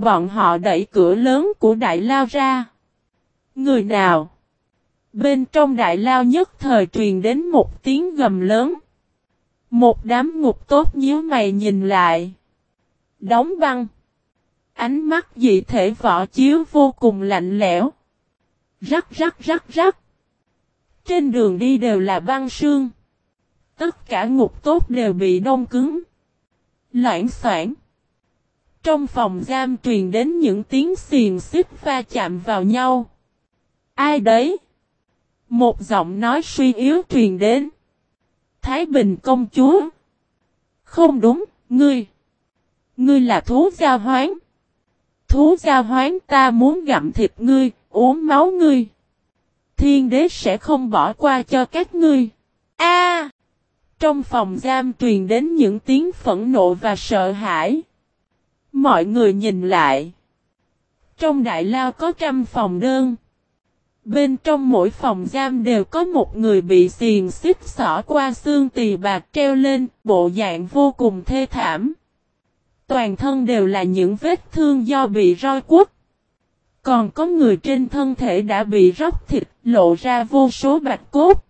bọn họ đẩy cửa lớn của đại lao ra. Người nào? Bên trong đại lao nhất thời truyền đến một tiếng gầm lớn. Một đám ngục tốt nhíu mày nhìn lại. Đóng băng. Ánh mắt dị thể võ chiếu vô cùng lạnh lẽo. Rắc rắc rắc rắc. Trên đường đi đều là băng sương. Tất cả ngục tốt đều bị đông cứng. Loãng soảng. Trong phòng giam truyền đến những tiếng xiền xích va chạm vào nhau. Ai đấy? Một giọng nói suy yếu truyền đến. Thái Bình công chúa. Không đúng, ngươi. Ngươi là thú gia hoán. Thú gia hoán ta muốn gặm thịt ngươi, uống máu ngươi. Thiên đế sẽ không bỏ qua cho các ngươi. A! trong phòng giam truyền đến những tiếng phẫn nộ và sợ hãi. Mọi người nhìn lại. Trong đại lao có trăm phòng đơn. Bên trong mỗi phòng giam đều có một người bị xiền xích xỏ qua xương tỳ bạc treo lên, bộ dạng vô cùng thê thảm. Toàn thân đều là những vết thương do bị roi quất. Còn có người trên thân thể đã bị róc thịt, lộ ra vô số bạch cốt.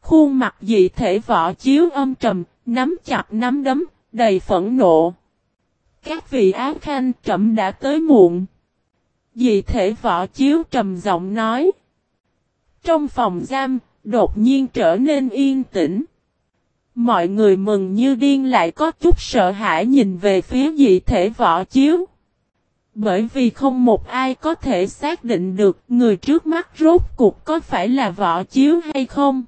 Khuôn mặt dị thể võ chiếu âm trầm, nắm chặt nắm đấm, đầy phẫn nộ. Các vị ác khanh trầm đã tới muộn. Dị thể võ chiếu trầm giọng nói. Trong phòng giam, đột nhiên trở nên yên tĩnh. Mọi người mừng như điên lại có chút sợ hãi nhìn về phía dị thể võ chiếu. Bởi vì không một ai có thể xác định được người trước mắt rốt cuộc có phải là võ chiếu hay không.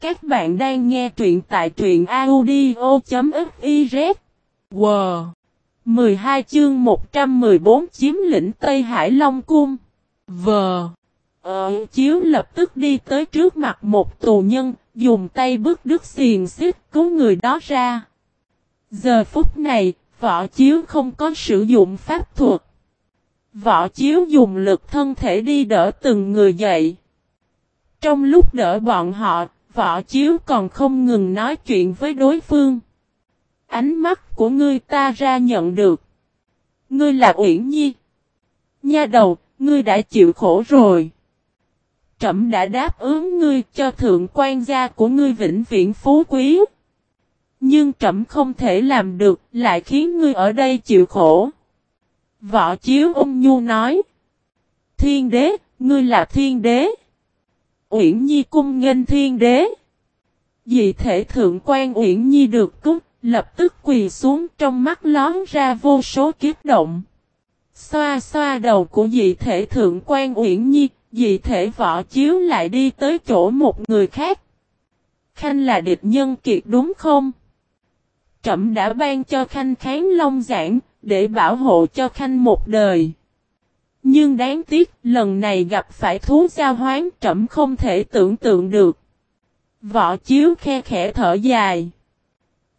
Các bạn đang nghe truyện tại truyện audio.fif. Wow! 12 chương 114 chiếm lĩnh Tây Hải Long Cung. Vờ! Ờ, chiếu lập tức đi tới trước mặt một tù nhân, dùng tay bước đứt xiền xích cứu người đó ra. Giờ phút này, võ chiếu không có sử dụng pháp thuật. Võ chiếu dùng lực thân thể đi đỡ từng người dậy. Trong lúc đỡ bọn họ, võ chiếu còn không ngừng nói chuyện với đối phương. Ánh mắt của ngươi ta ra nhận được. Ngươi là Uyển Nhi. Nha đầu, ngươi đã chịu khổ rồi. Trẩm đã đáp ứng ngươi cho thượng quan gia của ngươi vĩnh viễn phú quý. Nhưng trẫm không thể làm được, lại khiến ngươi ở đây chịu khổ. Võ chiếu ung nhu nói. Thiên đế, ngươi là thiên đế. Uyển Nhi cung nghênh thiên đế. Dị thể thượng quan Uyển Nhi được cúc lập tức quỳ xuống trong mắt lón ra vô số kiếp động. Xoa xoa đầu của dị thể thượng quan Uyển Nhi, dị thể võ chiếu lại đi tới chỗ một người khác. Khanh là địch nhân kiệt đúng không? Trẩm đã ban cho Khanh kháng long giảng, để bảo hộ cho Khanh một đời. Nhưng đáng tiếc, lần này gặp phải thú giao hoán trẩm không thể tưởng tượng được. Võ chiếu khe khẽ thở dài.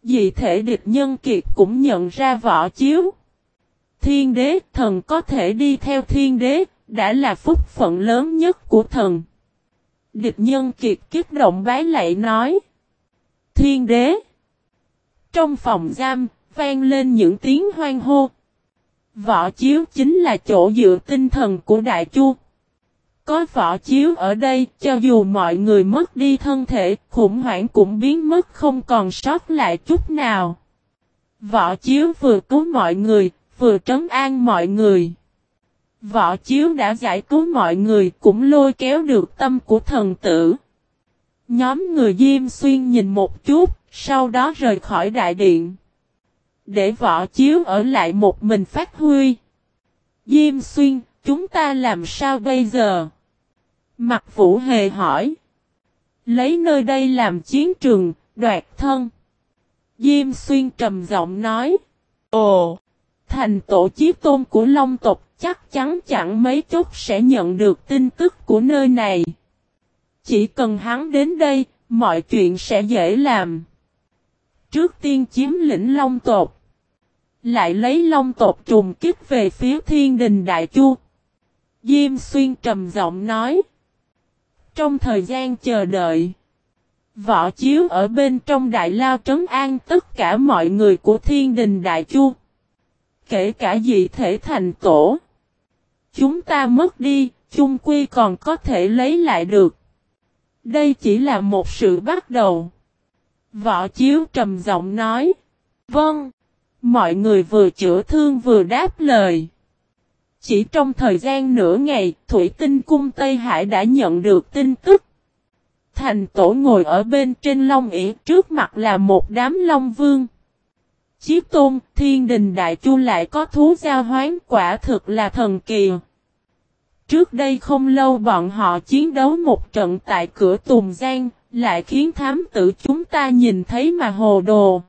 Dị thể địch nhân kiệt cũng nhận ra võ chiếu. Thiên đế, thần có thể đi theo thiên đế, đã là phúc phận lớn nhất của thần. Địch nhân kiệt kích động bái lạy nói. Thiên đế. Trong phòng giam, vang lên những tiếng hoang hô. Võ chiếu chính là chỗ dựa tinh thần của Đại Chu. Có võ chiếu ở đây, cho dù mọi người mất đi thân thể, khủng hoảng cũng biến mất không còn sót lại chút nào. Võ chiếu vừa cứu mọi người, vừa trấn an mọi người. Võ chiếu đã giải cứu mọi người cũng lôi kéo được tâm của thần tử. Nhóm người Diêm Xuyên nhìn một chút, sau đó rời khỏi đại điện. Để võ chiếu ở lại một mình phát huy. Diêm Xuyên, chúng ta làm sao bây giờ? Mặt Vũ Hề hỏi. Lấy nơi đây làm chiến trường, đoạt thân. Diêm Xuyên trầm giọng nói. Ồ, thành tổ chí tôn của Long tộc chắc chắn chẳng mấy chút sẽ nhận được tin tức của nơi này. Chỉ cần hắn đến đây, mọi chuyện sẽ dễ làm. Trước tiên chiếm lĩnh Long tộc. Lại lấy Long tộc trùng kích về phía thiên đình Đại Chu. Diêm Xuyên trầm giọng nói. Trong thời gian chờ đợi, võ chiếu ở bên trong đại lao trấn an tất cả mọi người của thiên đình đại chu. kể cả dị thể thành tổ. Chúng ta mất đi, chung quy còn có thể lấy lại được. Đây chỉ là một sự bắt đầu. Võ Chiếu trầm giọng nói. Vâng. Mọi người vừa chữa thương vừa đáp lời. Chỉ trong thời gian nửa ngày, Thủy Tinh Cung Tây Hải đã nhận được tin tức. Thành tổ ngồi ở bên trên long ỉ trước mặt là một đám long vương. Chí tôn, thiên đình đại chu lại có thú giao hoán quả thực là thần kỳ. Trước đây không lâu bọn họ chiến đấu một trận tại cửa Tùng Giang, lại khiến thám tử chúng ta nhìn thấy mà hồ đồ.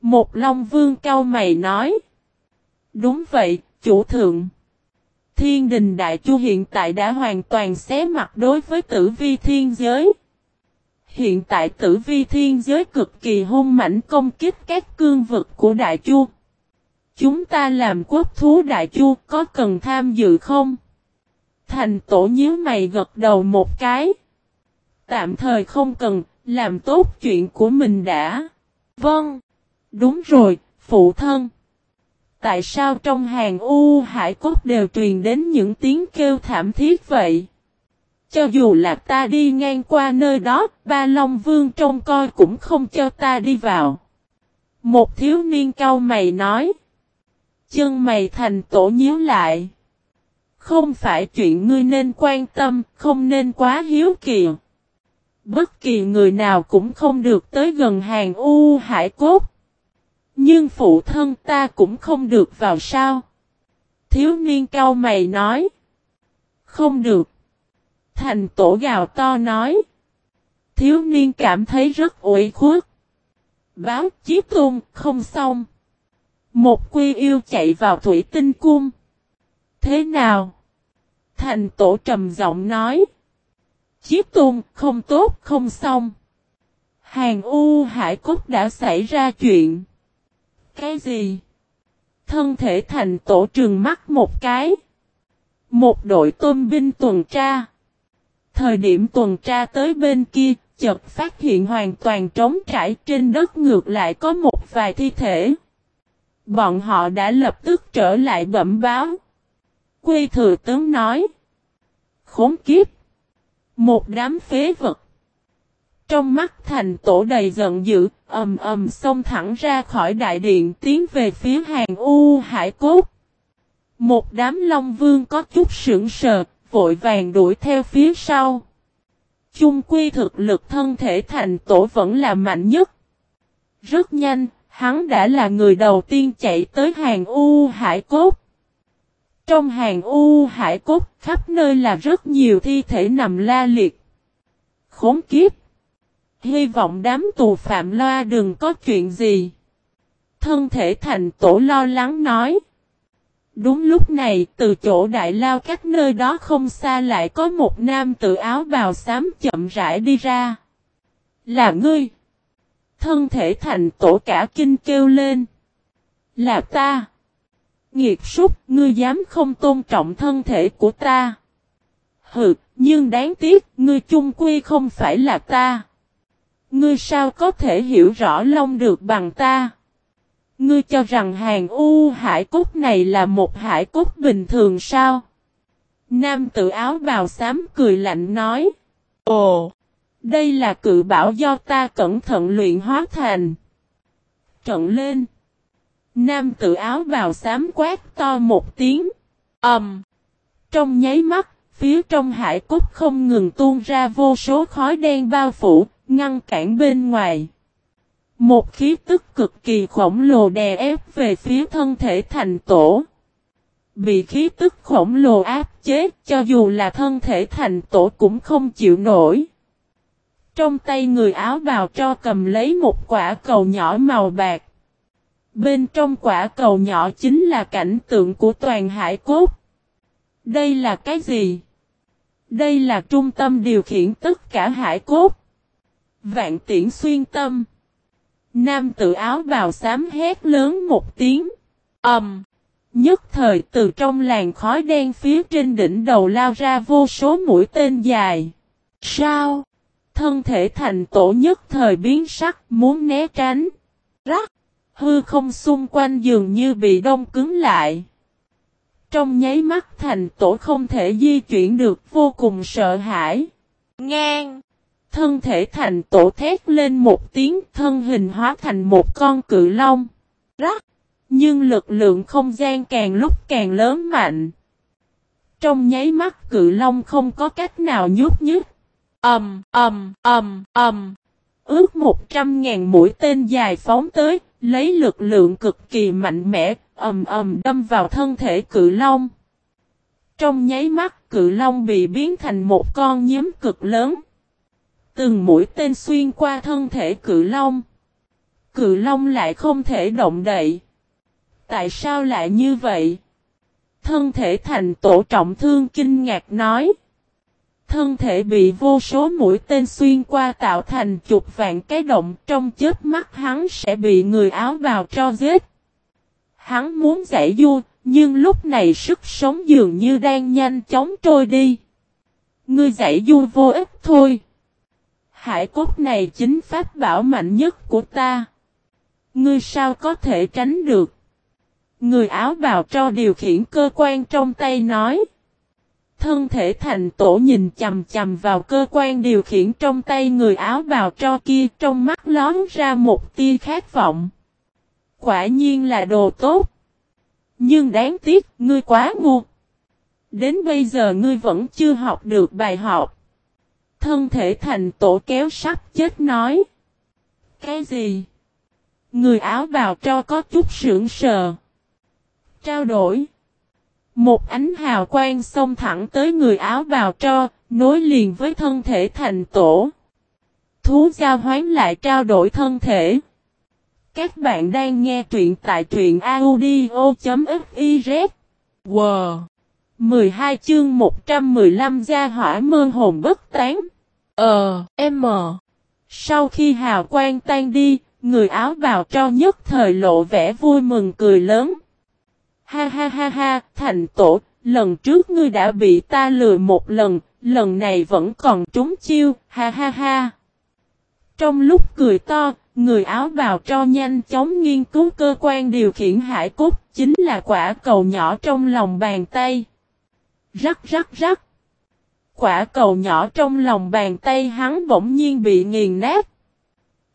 Một Long Vương cao mày nói. Đúng vậy, chủ thượng. Thiên đình đại chu hiện tại đã hoàn toàn xé mặt đối với tử vi thiên giới. Hiện tại tử vi thiên giới cực kỳ hung mãnh công kích các cương vực của đại chu. Chúng ta làm quốc thú đại chu có cần tham dự không? Thành tổ nhíu mày gật đầu một cái. Tạm thời không cần, làm tốt chuyện của mình đã. Vâng. Đúng rồi, phụ thân. Tại sao trong hàng U Hải Cốt đều truyền đến những tiếng kêu thảm thiết vậy? Cho dù là ta đi ngang qua nơi đó, ba Long Vương trông coi cũng không cho ta đi vào. Một thiếu niên cao mày nói. Chân mày thành tổ nhíu lại. Không phải chuyện ngươi nên quan tâm, không nên quá hiếu kỳ. Bất kỳ người nào cũng không được tới gần hàng U Hải Cốt. Nhưng phụ thân ta cũng không được vào sao. Thiếu niên cao mày nói. Không được. Thành tổ gào to nói. Thiếu niên cảm thấy rất ủy khuất. Báo chí tung không xong. Một quy yêu chạy vào thủy tinh cung. Thế nào? Thành tổ trầm giọng nói. Chiếc tung không tốt không xong. Hàng U Hải Cốt đã xảy ra chuyện. Cái gì? Thân thể thành tổ trường mắt một cái. Một đội tôm binh tuần tra. Thời điểm tuần tra tới bên kia, chợt phát hiện hoàn toàn trống trải trên đất ngược lại có một vài thi thể. Bọn họ đã lập tức trở lại bẩm báo. Quy thừa tướng nói. Khốn kiếp. Một đám phế vật. Trong mắt thành tổ đầy giận dữ, ầm ầm xông thẳng ra khỏi đại điện tiến về phía hàng U Hải Cốt. Một đám Long Vương có chút sững sờ, vội vàng đuổi theo phía sau. Chung quy thực lực thân thể thành tổ vẫn là mạnh nhất. Rất nhanh, hắn đã là người đầu tiên chạy tới hàng U Hải Cốt. Trong hàng U Hải Cốt khắp nơi là rất nhiều thi thể nằm la liệt. Khốn kiếp! Hy vọng đám tù phạm loa đừng có chuyện gì. Thân thể thành tổ lo lắng nói. Đúng lúc này, từ chỗ đại lao các nơi đó không xa lại có một nam tự áo bào xám chậm rãi đi ra. Là ngươi. Thân thể thành tổ cả kinh kêu lên. Là ta. Nghiệt súc, ngươi dám không tôn trọng thân thể của ta. Hừ, nhưng đáng tiếc, ngươi chung quy không phải là ta. Ngươi sao có thể hiểu rõ Long được bằng ta? Ngươi cho rằng hàng U hải cốt này là một hải cốt bình thường sao? Nam tự áo bào xám cười lạnh nói. Ồ! Đây là cự bảo do ta cẩn thận luyện hóa thành. Trận lên. Nam tự áo bào xám quát to một tiếng. ầm. Um, trong nháy mắt, phía trong hải cốt không ngừng tuôn ra vô số khói đen bao phủ, ngăn cản bên ngoài. Một khí tức cực kỳ khổng lồ đè ép về phía thân thể thành tổ. Bị khí tức khổng lồ áp chế, cho dù là thân thể thành tổ cũng không chịu nổi. Trong tay người áo bào cho cầm lấy một quả cầu nhỏ màu bạc. Bên trong quả cầu nhỏ chính là cảnh tượng của toàn hải cốt. Đây là cái gì? Đây là trung tâm điều khiển tất cả hải cốt. Vạn tiễn xuyên tâm. Nam tự áo bào xám hét lớn một tiếng. ầm, um, Nhất thời từ trong làn khói đen phía trên đỉnh đầu lao ra vô số mũi tên dài. Sao? Thân thể thành tổ nhất thời biến sắc muốn né tránh. Rắc! Hư không xung quanh dường như bị đông cứng lại. Trong nháy mắt thành tổ không thể di chuyển được vô cùng sợ hãi. Ngang! Thân thể thành tổ thét lên một tiếng thân hình hóa thành một con cự long. Rắc! Nhưng lực lượng không gian càng lúc càng lớn mạnh. Trong nháy mắt cự long không có cách nào nhúc nhích. Ẩm, Ẩm, Ẩm, Ẩm. Ước một trăm ngàn mũi tên dài phóng tới, lấy lực lượng cực kỳ mạnh mẽ, ầm ầm đâm vào thân thể cự long. Trong nháy mắt cự long bị biến thành một con nhím cực lớn. Từng mũi tên xuyên qua thân thể cự long. Cự long lại không thể động đậy. Tại sao lại như vậy? Thân thể thành tổ trọng thương kinh ngạc nói. Thân thể bị vô số mũi tên xuyên qua tạo thành chục vạn cái động trong chết mắt hắn sẽ bị người áo bào cho giết. Hắn muốn giải du, nhưng lúc này sức sống dường như đang nhanh chóng trôi đi. Ngươi giải du vô ích thôi. Hải cốt này chính pháp bảo mạnh nhất của ta. Ngươi sao có thể tránh được? Người áo bào cho điều khiển cơ quan trong tay nói. Thân thể thành tổ nhìn chầm chầm vào cơ quan điều khiển trong tay người áo bào cho kia trong mắt lón ra một tia khát vọng. Quả nhiên là đồ tốt. Nhưng đáng tiếc, ngươi quá ngu. Đến bây giờ ngươi vẫn chưa học được bài học. Thân thể thành tổ kéo sắp chết nói. Cái gì? Người áo bào cho có chút sưởng sờ. Trao đổi. Một ánh hào quang xông thẳng tới người áo bào cho, nối liền với thân thể thành tổ. Thú giao hoán lại trao đổi thân thể. Các bạn đang nghe truyện tại truyện audio.fif. Wow! 12 chương 115 gia hỏa mơ hồn bất tán. Ờ, M. Sau khi hào quang tan đi, người áo bào cho nhất thời lộ vẻ vui mừng cười lớn. Ha ha ha ha, thành tổ, lần trước ngươi đã bị ta lừa một lần, lần này vẫn còn trúng chiêu, ha ha ha. Trong lúc cười to, người áo bào cho nhanh chóng nghiên cứu cơ quan điều khiển hải cốt, chính là quả cầu nhỏ trong lòng bàn tay. Rắc rắc rắc. Quả cầu nhỏ trong lòng bàn tay hắn bỗng nhiên bị nghiền nát.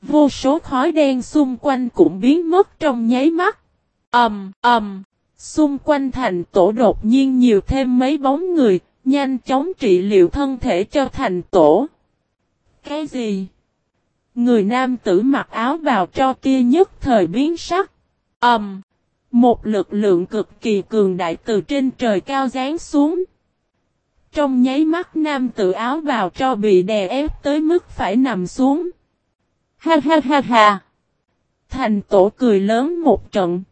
Vô số khói đen xung quanh cũng biến mất trong nháy mắt. Ầm, um, ầm. Um. Xung quanh thành tổ đột nhiên nhiều thêm mấy bóng người, nhanh chóng trị liệu thân thể cho thành tổ. Cái gì? Người nam tử mặc áo bào cho kia nhất thời biến sắc. Ầm. Um, một lực lượng cực kỳ cường đại từ trên trời cao rán xuống. Trong nháy mắt nam tử áo bào cho bị đè ép tới mức phải nằm xuống. Ha ha ha ha. Thành tổ cười lớn một trận.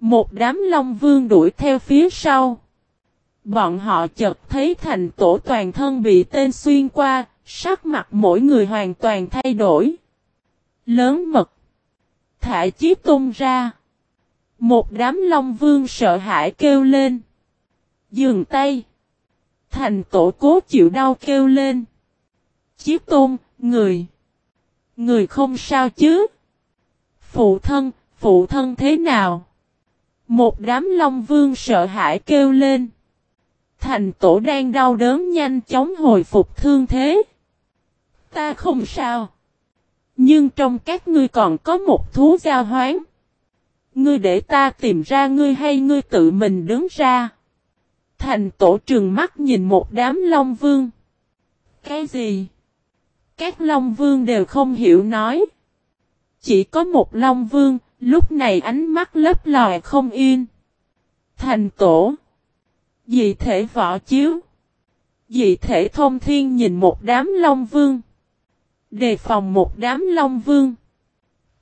Một đám long vương đuổi theo phía sau. Bọn họ chợt thấy thành tổ toàn thân bị tên xuyên qua, sắc mặt mỗi người hoàn toàn thay đổi. Lớn mật. Thả chiếc tung ra. Một đám long vương sợ hãi kêu lên. Dừng tay. Thành tổ cố chịu đau kêu lên. Chiếc tôn, người. Người không sao chứ. Phụ thân, phụ thân thế nào? Một đám long vương sợ hãi kêu lên. Thành tổ đang đau đớn nhanh chóng hồi phục thương thế. Ta không sao. Nhưng trong các ngươi còn có một thú giao hoán. Ngươi để ta tìm ra ngươi hay ngươi tự mình đứng ra. Thành tổ trường mắt nhìn một đám long vương. Cái gì? Các long vương đều không hiểu nói. Chỉ có một long vương, Lúc này ánh mắt lấp lòi không yên. Thành tổ. Dị thể võ chiếu. Dị thể thông thiên nhìn một đám long vương. Đề phòng một đám long vương.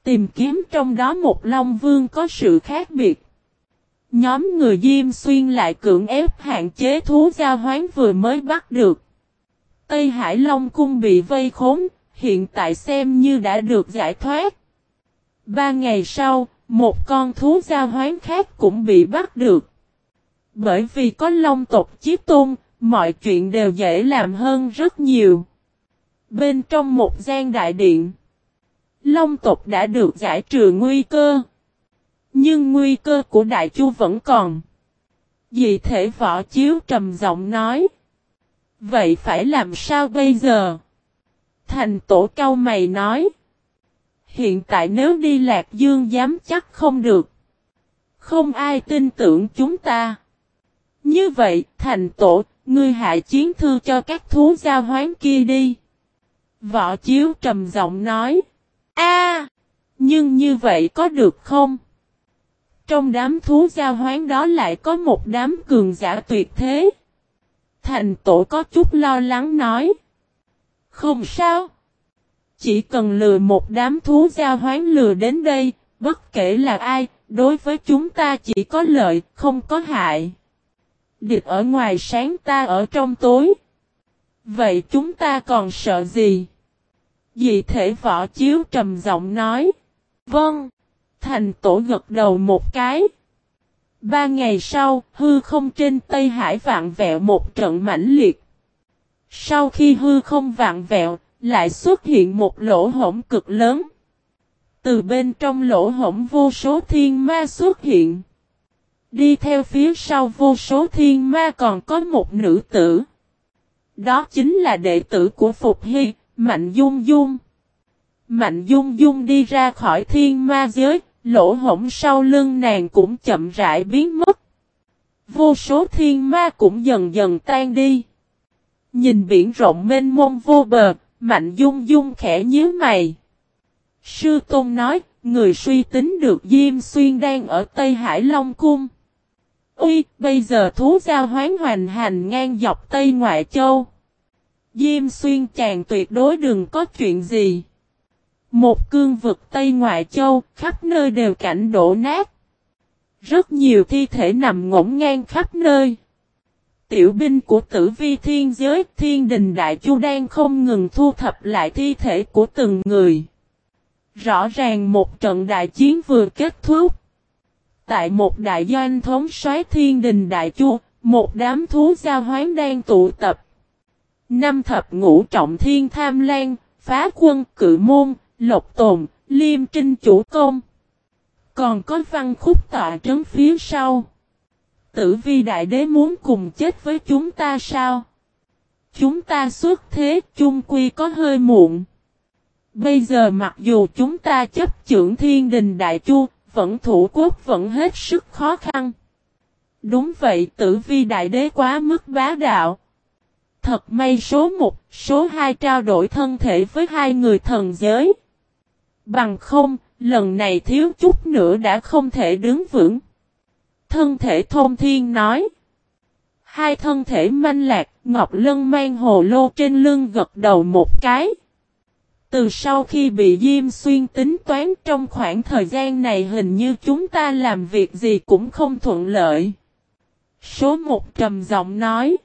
Tìm kiếm trong đó một long vương có sự khác biệt. Nhóm người Diêm Xuyên lại cưỡng ép hạn chế thú giao hoán vừa mới bắt được. Tây Hải Long Cung bị vây khốn, hiện tại xem như đã được giải thoát. Ba ngày sau, một con thú giao hoán khác cũng bị bắt được. Bởi vì có long tộc chiếc tôn, mọi chuyện đều dễ làm hơn rất nhiều. Bên trong một gian đại điện, long tộc đã được giải trừ nguy cơ. Nhưng nguy cơ của đại chu vẫn còn. Dị thể võ chiếu trầm giọng nói. Vậy phải làm sao bây giờ? Thành tổ cao mày nói. Hiện tại nếu đi Lạc Dương dám chắc không được. Không ai tin tưởng chúng ta. Như vậy, thành tổ, ngươi hạ chiến thư cho các thú giao hoán kia đi. Võ chiếu trầm giọng nói a nhưng như vậy có được không? Trong đám thú giao hoán đó lại có một đám cường giả tuyệt thế. Thành tổ có chút lo lắng nói. Không sao. Chỉ cần lừa một đám thú giao hoán lừa đến đây, bất kể là ai, đối với chúng ta chỉ có lợi, không có hại. Địch ở ngoài sáng ta ở trong tối. Vậy chúng ta còn sợ gì? Dị thể võ chiếu trầm giọng nói. Vâng. Thành tổ gật đầu một cái. Ba ngày sau, hư không trên Tây Hải vạn vẹo một trận mãnh liệt. Sau khi hư không vạn vẹo, lại xuất hiện một lỗ hổng cực lớn. Từ bên trong lỗ hổng vô số thiên ma xuất hiện. Đi theo phía sau vô số thiên ma còn có một nữ tử. Đó chính là đệ tử của Phục Hy, Mạnh Dung Dung. Mạnh Dung Dung đi ra khỏi thiên ma giới, lỗ hổng sau lưng nàng cũng chậm rãi biến mất. Vô số thiên ma cũng dần dần tan đi. Nhìn biển rộng mênh mông vô bờ, Mạnh Dung Dung khẽ nhíu mày. Sư Tôn nói, người suy tính được Diêm Xuyên đang ở Tây Hải Long Cung. Ui, bây giờ thú giao hoán hoành hành ngang dọc Tây Ngoại Châu. Diêm Xuyên chàng tuyệt đối đừng có chuyện gì. Một cương vực Tây Ngoại Châu, khắp nơi đều cảnh đổ nát. Rất nhiều thi thể nằm ngổn ngang khắp nơi. Tiểu binh của tử vi thiên giới thiên đình đại chu đang không ngừng thu thập lại thi thể của từng người. Rõ ràng một trận đại chiến vừa kết thúc. Tại một đại doanh thống soái thiên đình đại chu, một đám thú giao hoán đang tụ tập. Năm thập ngũ trọng thiên tham lan, phá quân cự môn, lộc tồn, liêm trinh chủ công. Còn có văn khúc tọa trấn phía sau. Tử vi đại đế muốn cùng chết với chúng ta sao? Chúng ta xuất thế chung quy có hơi muộn. Bây giờ mặc dù chúng ta chấp trưởng thiên đình đại chu, vẫn thủ quốc vẫn hết sức khó khăn. Đúng vậy tử vi đại đế quá mức bá đạo. Thật may số 1, số 2 trao đổi thân thể với hai người thần giới. Bằng không, lần này thiếu chút nữa đã không thể đứng vững. Thân thể thông thiên nói. Hai thân thể manh lạc, Ngọc Lân mang hồ lô trên lưng gật đầu một cái. Từ sau khi bị Diêm Xuyên tính toán trong khoảng thời gian này hình như chúng ta làm việc gì cũng không thuận lợi. Số một trầm giọng nói.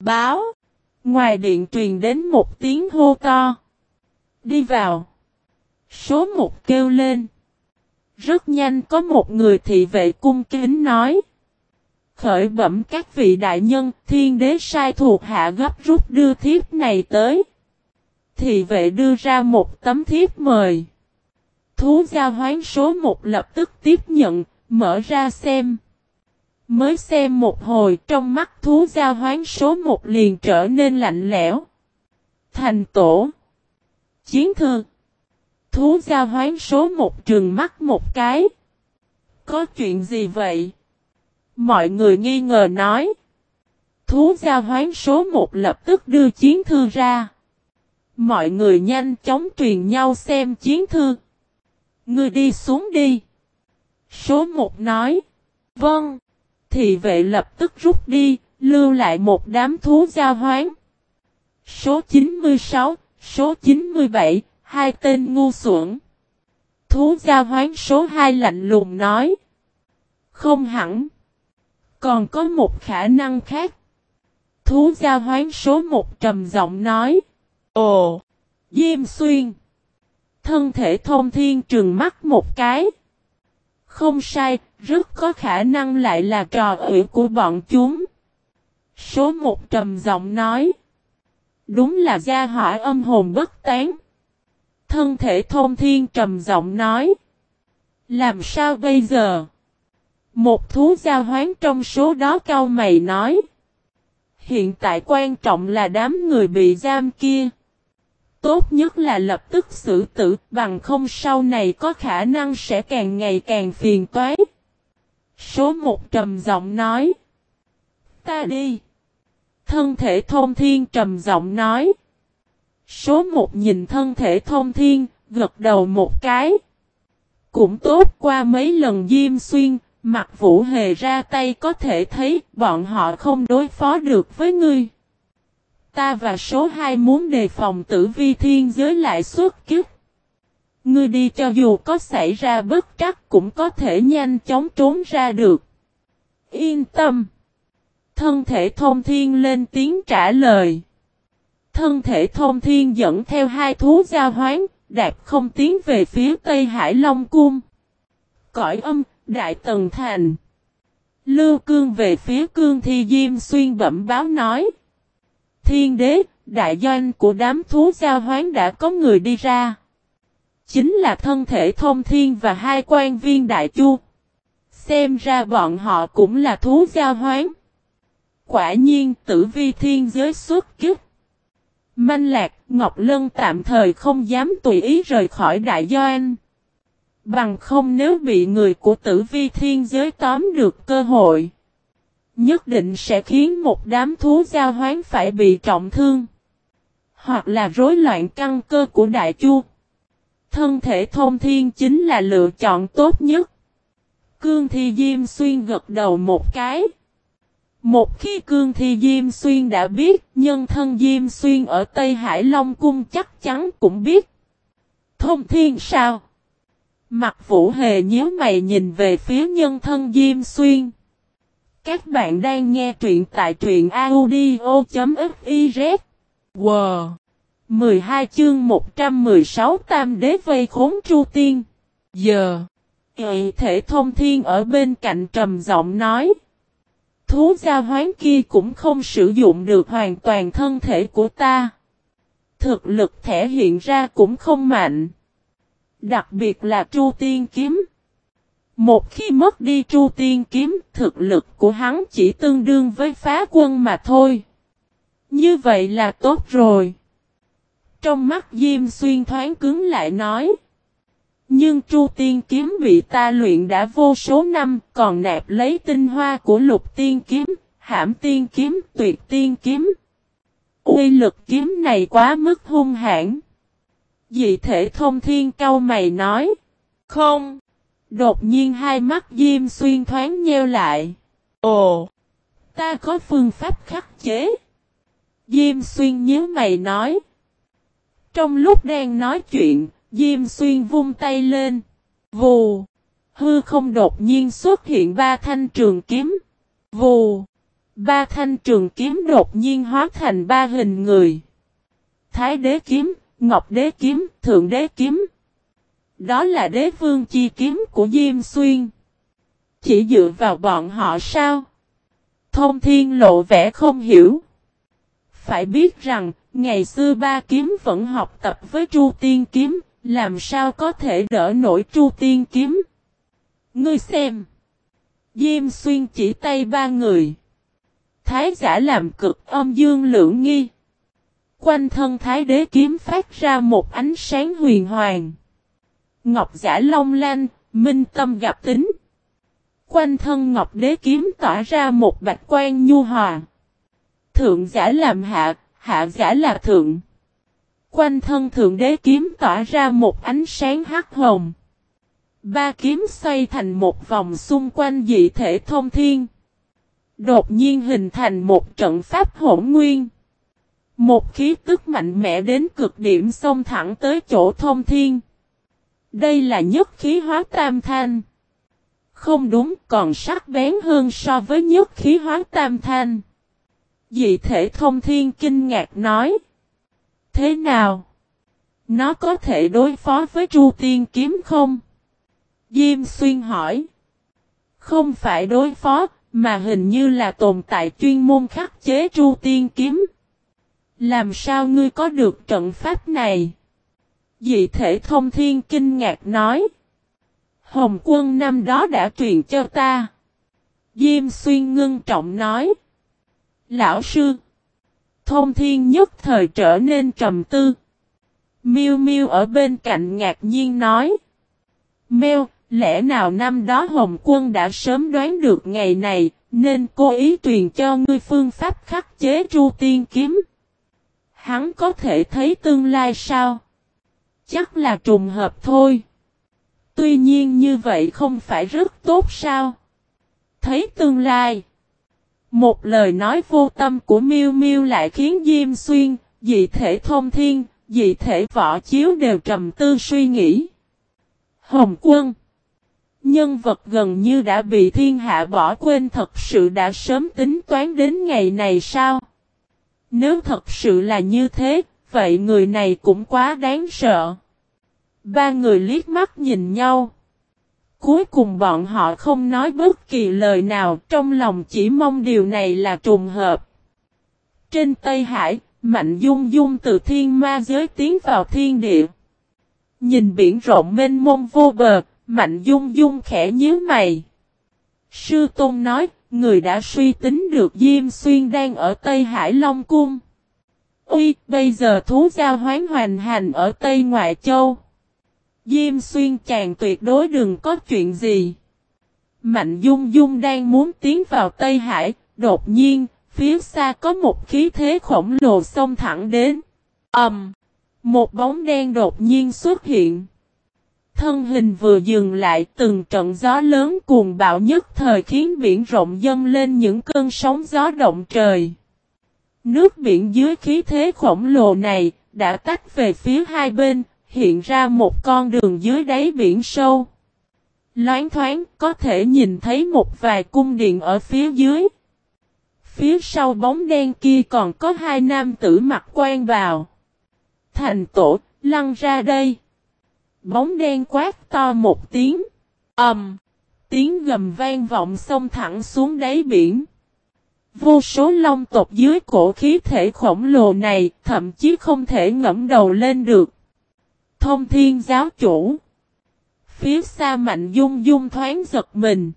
Báo. Ngoài điện truyền đến một tiếng hô to. Đi vào. Số một kêu lên. Rất nhanh có một người thị vệ cung kính nói. Khởi bẩm các vị đại nhân, thiên đế sai thuộc hạ gấp rút đưa thiếp này tới. Thị vệ đưa ra một tấm thiếp mời. Thú gia hoán số một lập tức tiếp nhận, mở ra xem. Mới xem một hồi, trong mắt thú giao hoán số một liền trở nên lạnh lẽo. Thành tổ. Chiến thư. Thú giao hoán số một trường mắt một cái. Có chuyện gì vậy? Mọi người nghi ngờ nói. Thú giao hoán số một lập tức đưa chiến thư ra. Mọi người nhanh chóng truyền nhau xem chiến thư. Ngươi đi xuống đi. Số một nói. Vâng. Thị vệ lập tức rút đi, lưu lại một đám thú giao hoán. Số 96, số 97, hai tên ngu xuẩn. Thú giao hoán số 2 lạnh lùng nói. Không hẳn. Còn có một khả năng khác. Thú giao hoán số 1 trầm giọng nói. Ồ! Diêm xuyên! Thân thể thông thiên trừng mắt một cái. Không sai, rất có khả năng lại là trò ủy của bọn chúng. Số một trầm giọng nói. Đúng là gia hỏa âm hồn bất tán. Thân thể thôn thiên trầm giọng nói. Làm sao bây giờ? Một thú giao hoán trong số đó cao mày nói. Hiện tại quan trọng là đám người bị giam kia. Tốt nhất là lập tức xử tử bằng không sau này có khả năng sẽ càng ngày càng phiền toái. Số một trầm giọng nói. Ta đi. Thân thể thông thiên trầm giọng nói. Số một nhìn thân thể thông thiên, gật đầu một cái. Cũng tốt qua mấy lần diêm xuyên, mặt vũ hề ra tay có thể thấy bọn họ không đối phó được với ngươi. Ta và số 2 muốn đề phòng tử vi thiên giới lại xuất kiếp. Ngươi đi cho dù có xảy ra bất trắc cũng có thể nhanh chóng trốn ra được. Yên tâm. Thân thể thông thiên lên tiếng trả lời. Thân thể thông thiên dẫn theo hai thú giao hoán, đạp không tiến về phía Tây Hải Long Cung. Cõi âm, Đại Tần Thành. Lưu Cương về phía Cương Thi Diêm Xuyên bẩm báo nói. Thiên đế, đại doanh của đám thú giao hoán đã có người đi ra. Chính là thân thể thông thiên và hai quan viên đại chu. Xem ra bọn họ cũng là thú giao hoán. Quả nhiên tử vi thiên giới xuất kiếp. Manh lạc, Ngọc Lân tạm thời không dám tùy ý rời khỏi đại doanh. Bằng không nếu bị người của tử vi thiên giới tóm được cơ hội. Nhất định sẽ khiến một đám thú giao hoán phải bị trọng thương. Hoặc là rối loạn căn cơ của đại chu. Thân thể thông thiên chính là lựa chọn tốt nhất. Cương Thi Diêm Xuyên gật đầu một cái. Một khi Cương Thi Diêm Xuyên đã biết, nhân thân Diêm Xuyên ở Tây Hải Long Cung chắc chắn cũng biết. Thông thiên sao? Mặt vũ hề nhớ mày nhìn về phía nhân thân Diêm Xuyên. Các bạn đang nghe truyện tại truyện audio.fiz. Wow! 12 chương 116 Tam Đế vây khốn Chu Tiên. Giờ! Hệ thể thông thiên ở bên cạnh trầm giọng nói. Thú gia hoán kia cũng không sử dụng được hoàn toàn thân thể của ta. Thực lực thể hiện ra cũng không mạnh. Đặc biệt là Chu Tiên Kiếm. Một khi mất đi Chu Tiên Kiếm, thực lực của hắn chỉ tương đương với phá quân mà thôi. Như vậy là tốt rồi. Trong mắt Diêm Xuyên thoáng cứng lại nói. Nhưng Chu Tiên Kiếm bị ta luyện đã vô số năm, còn nạp lấy tinh hoa của Lục Tiên Kiếm, Hãm Tiên Kiếm, Tuyệt Tiên Kiếm. Uy lực kiếm này quá mức hung hãn. Dị thể thông thiên cao mày nói. Không. Đột nhiên hai mắt Diêm Xuyên thoáng nheo lại. Ồ! Ta có phương pháp khắc chế. Diêm Xuyên nhớ mày nói. Trong lúc đang nói chuyện, Diêm Xuyên vung tay lên. Vù! Hư không đột nhiên xuất hiện ba thanh trường kiếm. Vù! Ba thanh trường kiếm đột nhiên hóa thành ba hình người. Thái đế kiếm, Ngọc đế kiếm, Thượng đế kiếm. Đó là đế vương chi kiếm của Diêm Xuyên. Chỉ dựa vào bọn họ sao? Thông thiên lộ vẻ không hiểu. Phải biết rằng, ngày xưa ba kiếm vẫn học tập với Chu Tiên kiếm, làm sao có thể đỡ nổi Chu Tiên kiếm. Ngươi xem. Diêm Xuyên chỉ tay ba người. Thái giả làm cực âm dương lưỡng nghi. Quanh thân thái đế kiếm phát ra một ánh sáng huyền hoàng. Ngọc giả long lanh, minh tâm gặp tính. Quanh thân ngọc đế kiếm tỏa ra một bạch quan nhu hòa. Thượng giả làm hạ, hạ giả là thượng. Quanh thân thượng đế kiếm tỏa ra một ánh sáng hắc hồng. Ba kiếm xoay thành một vòng xung quanh dị thể thông thiên. Đột nhiên hình thành một trận pháp hỗn nguyên. Một khí tức mạnh mẽ đến cực điểm xông thẳng tới chỗ thông thiên. Đây là nhất khí hóa tam thanh. Không đúng còn sắc bén hơn so với nhất khí hóa tam thanh. Dị thể thông thiên kinh ngạc nói. Thế nào? Nó có thể đối phó với Chu Tiên Kiếm không? Diêm Xuyên hỏi. Không phải đối phó, mà hình như là tồn tại chuyên môn khắc chế Chu Tiên Kiếm. Làm sao ngươi có được trận pháp này? Dị thể thông thiên kinh ngạc nói. Hồng quân năm đó đã truyền cho ta. Diêm xuyên ngưng trọng nói. Lão sư. Thông thiên nhất thời trở nên trầm tư. Miêu miêu ở bên cạnh ngạc nhiên nói. Mêu, lẽ nào năm đó Hồng Quân đã sớm đoán được ngày này, nên cố ý truyền cho ngươi phương pháp khắc chế tru tiên kiếm. Hắn có thể thấy tương lai sao? Chắc là trùng hợp thôi. Tuy nhiên như vậy không phải rất tốt sao? Thấy tương lai. Một lời nói vô tâm của Miêu Miêu lại khiến Diêm Xuyên, dị thể thông thiên, dị thể võ chiếu đều trầm tư suy nghĩ. Hồng quân Nhân vật gần như đã bị thiên hạ bỏ quên thật sự đã sớm tính toán đến ngày này sao? Nếu thật sự là như thế, vậy người này cũng quá đáng sợ. Ba người liếc mắt nhìn nhau. Cuối cùng bọn họ không nói bất kỳ lời nào trong lòng chỉ mong điều này là trùng hợp. Trên Tây Hải, Mạnh Dung Dung từ thiên ma giới tiến vào thiên địa. Nhìn biển rộng mênh mông vô bờ, Mạnh Dung Dung khẽ nhíu mày. Sư Tôn nói, người đã suy tính được Diêm Xuyên đang ở Tây Hải Long Cung. Uy, bây giờ thú giao hoán hoành hành ở Tây Ngoại Châu. Diêm xuyên chàng tuyệt đối đừng có chuyện gì. Mạnh Dung Dung đang muốn tiến vào Tây Hải, đột nhiên, phía xa có một khí thế khổng lồ xông thẳng đến. ầm, um, Một bóng đen đột nhiên xuất hiện. Thân hình vừa dừng lại từng trận gió lớn cuồng bạo nhất thời khiến biển rộng dâng lên những cơn sóng gió động trời. Nước biển dưới khí thế khổng lồ này đã tách về phía hai bên, hiện ra một con đường dưới đáy biển sâu. Loáng thoáng có thể nhìn thấy một vài cung điện ở phía dưới. Phía sau bóng đen kia còn có hai nam tử mặc quan vào. Thành tổ, lăn ra đây. Bóng đen quát to một tiếng. ầm, um, tiếng gầm vang vọng xông thẳng xuống đáy biển. Vô số long tộc dưới cổ khí thể khổng lồ này thậm chí không thể ngẫm đầu lên được. Thông thiên giáo chủ. Phía xa mạnh dung dung thoáng giật mình.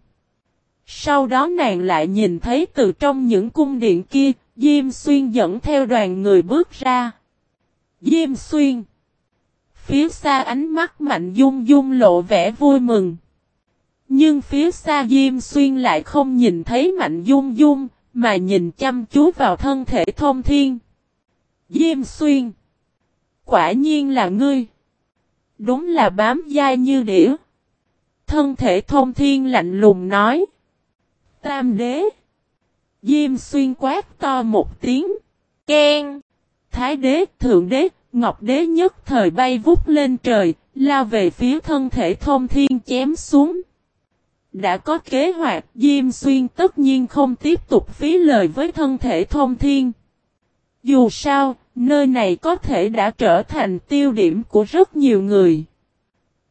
Sau đó nàng lại nhìn thấy từ trong những cung điện kia, Diêm Xuyên dẫn theo đoàn người bước ra. Diêm Xuyên. Phía xa ánh mắt mạnh dung dung lộ vẻ vui mừng. Nhưng phía xa Diêm Xuyên lại không nhìn thấy mạnh dung dung, mà nhìn chăm chú vào thân thể thông thiên. Diêm Xuyên. Quả nhiên là ngươi. Đúng là bám dai như đĩa. Thân thể thông thiên lạnh lùng nói. Tam đế. Diêm xuyên quát to một tiếng. Ken. Thái đế, thượng đế, ngọc đế nhất thời bay vút lên trời, lao về phía thân thể thông thiên chém xuống. Đã có kế hoạch, Diêm Xuyên tất nhiên không tiếp tục phí lời với thân thể thông thiên. Dù sao, Nơi này có thể đã trở thành tiêu điểm của rất nhiều người.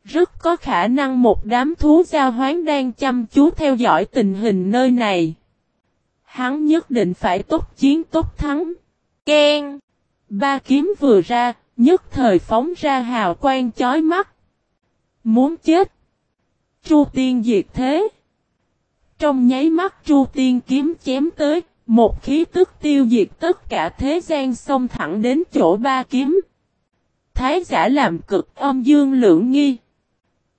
Rất có khả năng một đám thú giao hoán đang chăm chú theo dõi tình hình nơi này. Hắn nhất định phải tốt chiến tốt thắng. Ken! Ba kiếm vừa ra, nhất thời phóng ra hào quang chói mắt. Muốn chết! Chu tiên diệt thế! Trong nháy mắt Chu tiên kiếm chém tới, một khí tức tiêu diệt tất cả thế gian xông thẳng đến chỗ ba kiếm. Thái giả làm cực âm dương lưỡng nghi.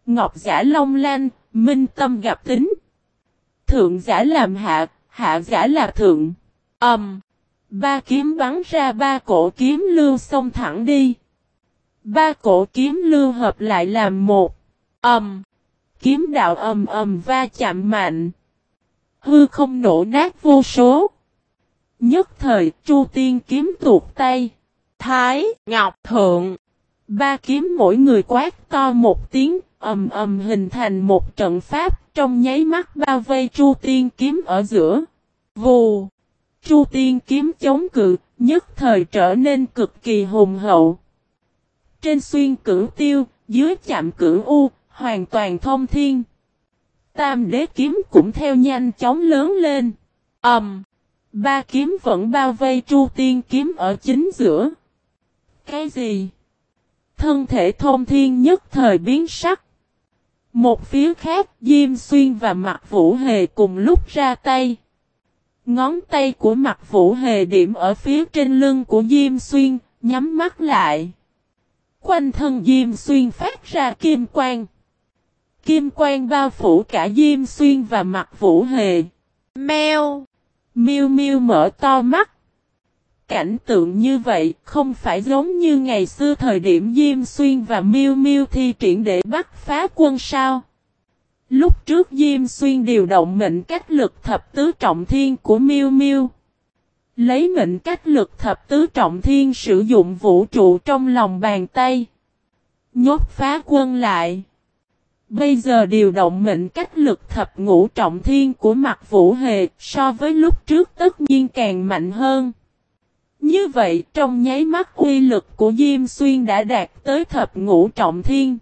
Ngọc giả long lanh, minh tâm gặp tính. Thượng giả làm hạ, hạ giả là thượng. Âm. Um, ba kiếm bắn ra ba cổ kiếm lưu xông thẳng đi. Ba cổ kiếm lưu hợp lại làm một. Âm. Um, kiếm đạo ầm ầm va chạm mạnh. Hư không nổ nát vô số. Nhất thời, Chu Tiên kiếm tuột tay. Thái, Ngọc, Thượng. Ba kiếm mỗi người quát to một tiếng, ầm ầm hình thành một trận pháp, trong nháy mắt bao vây Chu Tiên kiếm ở giữa. Vù. Chu Tiên kiếm chống cự, nhất thời trở nên cực kỳ hùng hậu. Trên xuyên cửu tiêu, dưới chạm cửu u, hoàn toàn thông thiên. Tam đế kiếm cũng theo nhanh chóng lớn lên. Ầm. Um. Ba kiếm vẫn bao vây Chu Tiên kiếm ở chính giữa. Cái gì? Thân thể thông thiên nhất thời biến sắc. Một phía khác, Diêm Xuyên và Mạc Vũ Hề cùng lúc ra tay. Ngón tay của Mạc Vũ Hề điểm ở phía trên lưng của Diêm Xuyên, nhắm mắt lại. Quanh thân Diêm Xuyên phát ra kim quang. Kim quang bao phủ cả Diêm Xuyên và Mặt Vũ Hề. Mèo! miu miu mở to mắt. Cảnh tượng như vậy không phải giống như ngày xưa thời điểm Diêm Xuyên và miu miu thi triển để bắt phá quân sao. Lúc trước Diêm Xuyên điều động mệnh cách lực thập tứ trọng thiên của miu miu Lấy mệnh cách lực thập tứ trọng thiên sử dụng vũ trụ trong lòng bàn tay. Nhốt phá quân lại. Bây giờ điều động mệnh cách lực thập ngũ trọng thiên của mặt vũ hề so với lúc trước tất nhiên càng mạnh hơn. Như vậy trong nháy mắt uy lực của Diêm Xuyên đã đạt tới thập ngũ trọng thiên.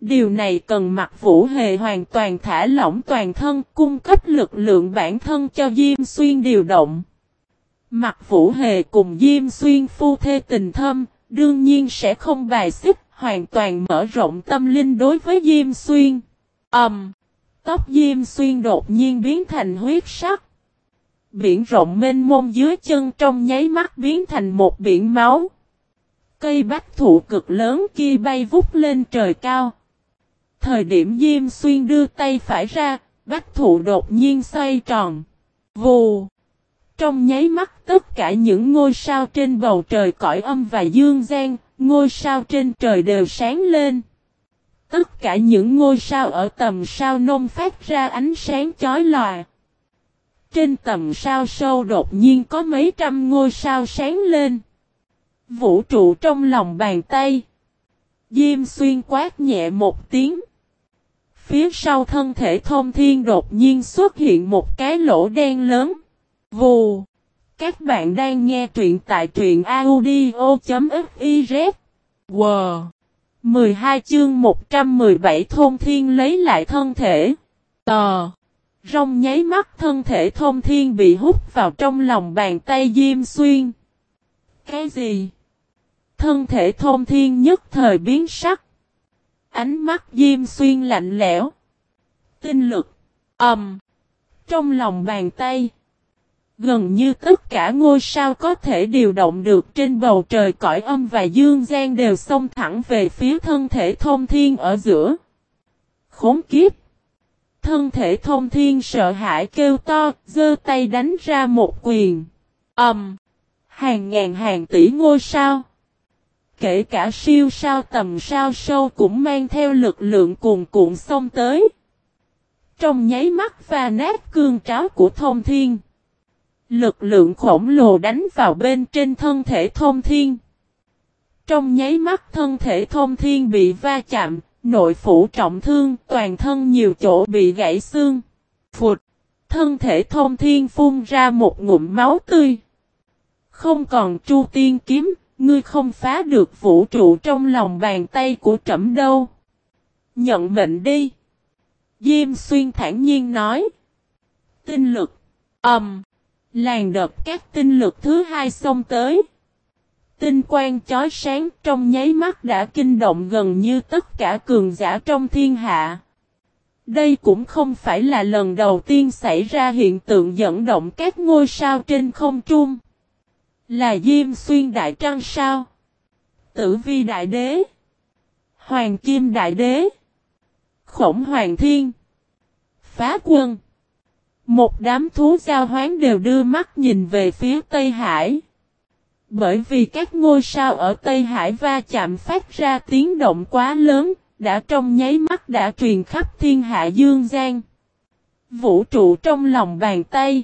Điều này cần mặt vũ hề hoàn toàn thả lỏng toàn thân cung cấp lực lượng bản thân cho Diêm Xuyên điều động. Mặt vũ hề cùng Diêm Xuyên phu thê tình thâm, đương nhiên sẽ không bài xích, hoàn toàn mở rộng tâm linh đối với Diêm Xuyên. Ẩm! Um, tóc Diêm Xuyên đột nhiên biến thành huyết sắc. Biển rộng mênh mông dưới chân trong nháy mắt biến thành một biển máu. Cây bách thụ cực lớn kia bay vút lên trời cao. Thời điểm Diêm Xuyên đưa tay phải ra, bách thụ đột nhiên xoay tròn. Vù! Trong nháy mắt tất cả những ngôi sao trên bầu trời cõi âm và dương gian, ngôi sao trên trời đều sáng lên. Tất cả những ngôi sao ở tầm sao nông phát ra ánh sáng chói lòa. Trên tầm sao sâu đột nhiên có mấy trăm ngôi sao sáng lên. Vũ trụ trong lòng bàn tay. Diêm xuyên quát nhẹ một tiếng. Phía sau thân thể thông thiên đột nhiên xuất hiện một cái lỗ đen lớn. Vù! Các bạn đang nghe truyện tại truyện audio.fiz. Wow! 12 chương 117 thôn thiên lấy lại thân thể. Tờ! Rong nháy mắt thân thể thôn thiên bị hút vào trong lòng bàn tay Diêm Xuyên. Cái gì? Thân thể thôn thiên nhất thời biến sắc. Ánh mắt Diêm Xuyên lạnh lẽo. Tinh lực. Ẩm. Um, trong lòng bàn tay. Gần như tất cả ngôi sao có thể điều động được trên bầu trời cõi âm và dương gian đều xông thẳng về phía thân thể thông thiên ở giữa. Khốn kiếp! Thân thể thông thiên sợ hãi kêu to, giơ tay đánh ra một quyền. âm Um, hàng ngàn hàng tỷ ngôi sao. Kể cả siêu sao tầm sao sâu cũng mang theo lực lượng cuồn cuộn xông tới. Trong nháy mắt và nát cương tráo của thông thiên. Lực lượng khổng lồ đánh vào bên trên thân thể thông thiên. Trong nháy mắt thân thể thông thiên bị va chạm, nội phủ trọng thương, toàn thân nhiều chỗ bị gãy xương. Phụt! Thân thể thông thiên phun ra một ngụm máu tươi. Không còn chu tiên kiếm, ngươi không phá được vũ trụ trong lòng bàn tay của trẫm đâu. Nhận mệnh đi. Diêm xuyên thản nhiên nói. Tinh lực. Ẩm. Um, Làn đợt các tinh lực thứ hai xông tới. Tinh quang chói sáng trong nháy mắt đã kinh động gần như tất cả cường giả trong thiên hạ. Đây cũng không phải là lần đầu tiên xảy ra hiện tượng dẫn động các ngôi sao trên không trung. Là Diêm Xuyên Đại Trăng sao? Tử Vi Đại Đế Hoàng Kim Đại Đế Khổng Hoàng Thiên Phá Quân một đám thú giao hoán đều đưa mắt nhìn về phía Tây Hải. Bởi vì các ngôi sao ở Tây Hải va chạm phát ra tiếng động quá lớn, đã trong nháy mắt đã truyền khắp thiên hạ dương gian. Vũ trụ trong lòng bàn tay.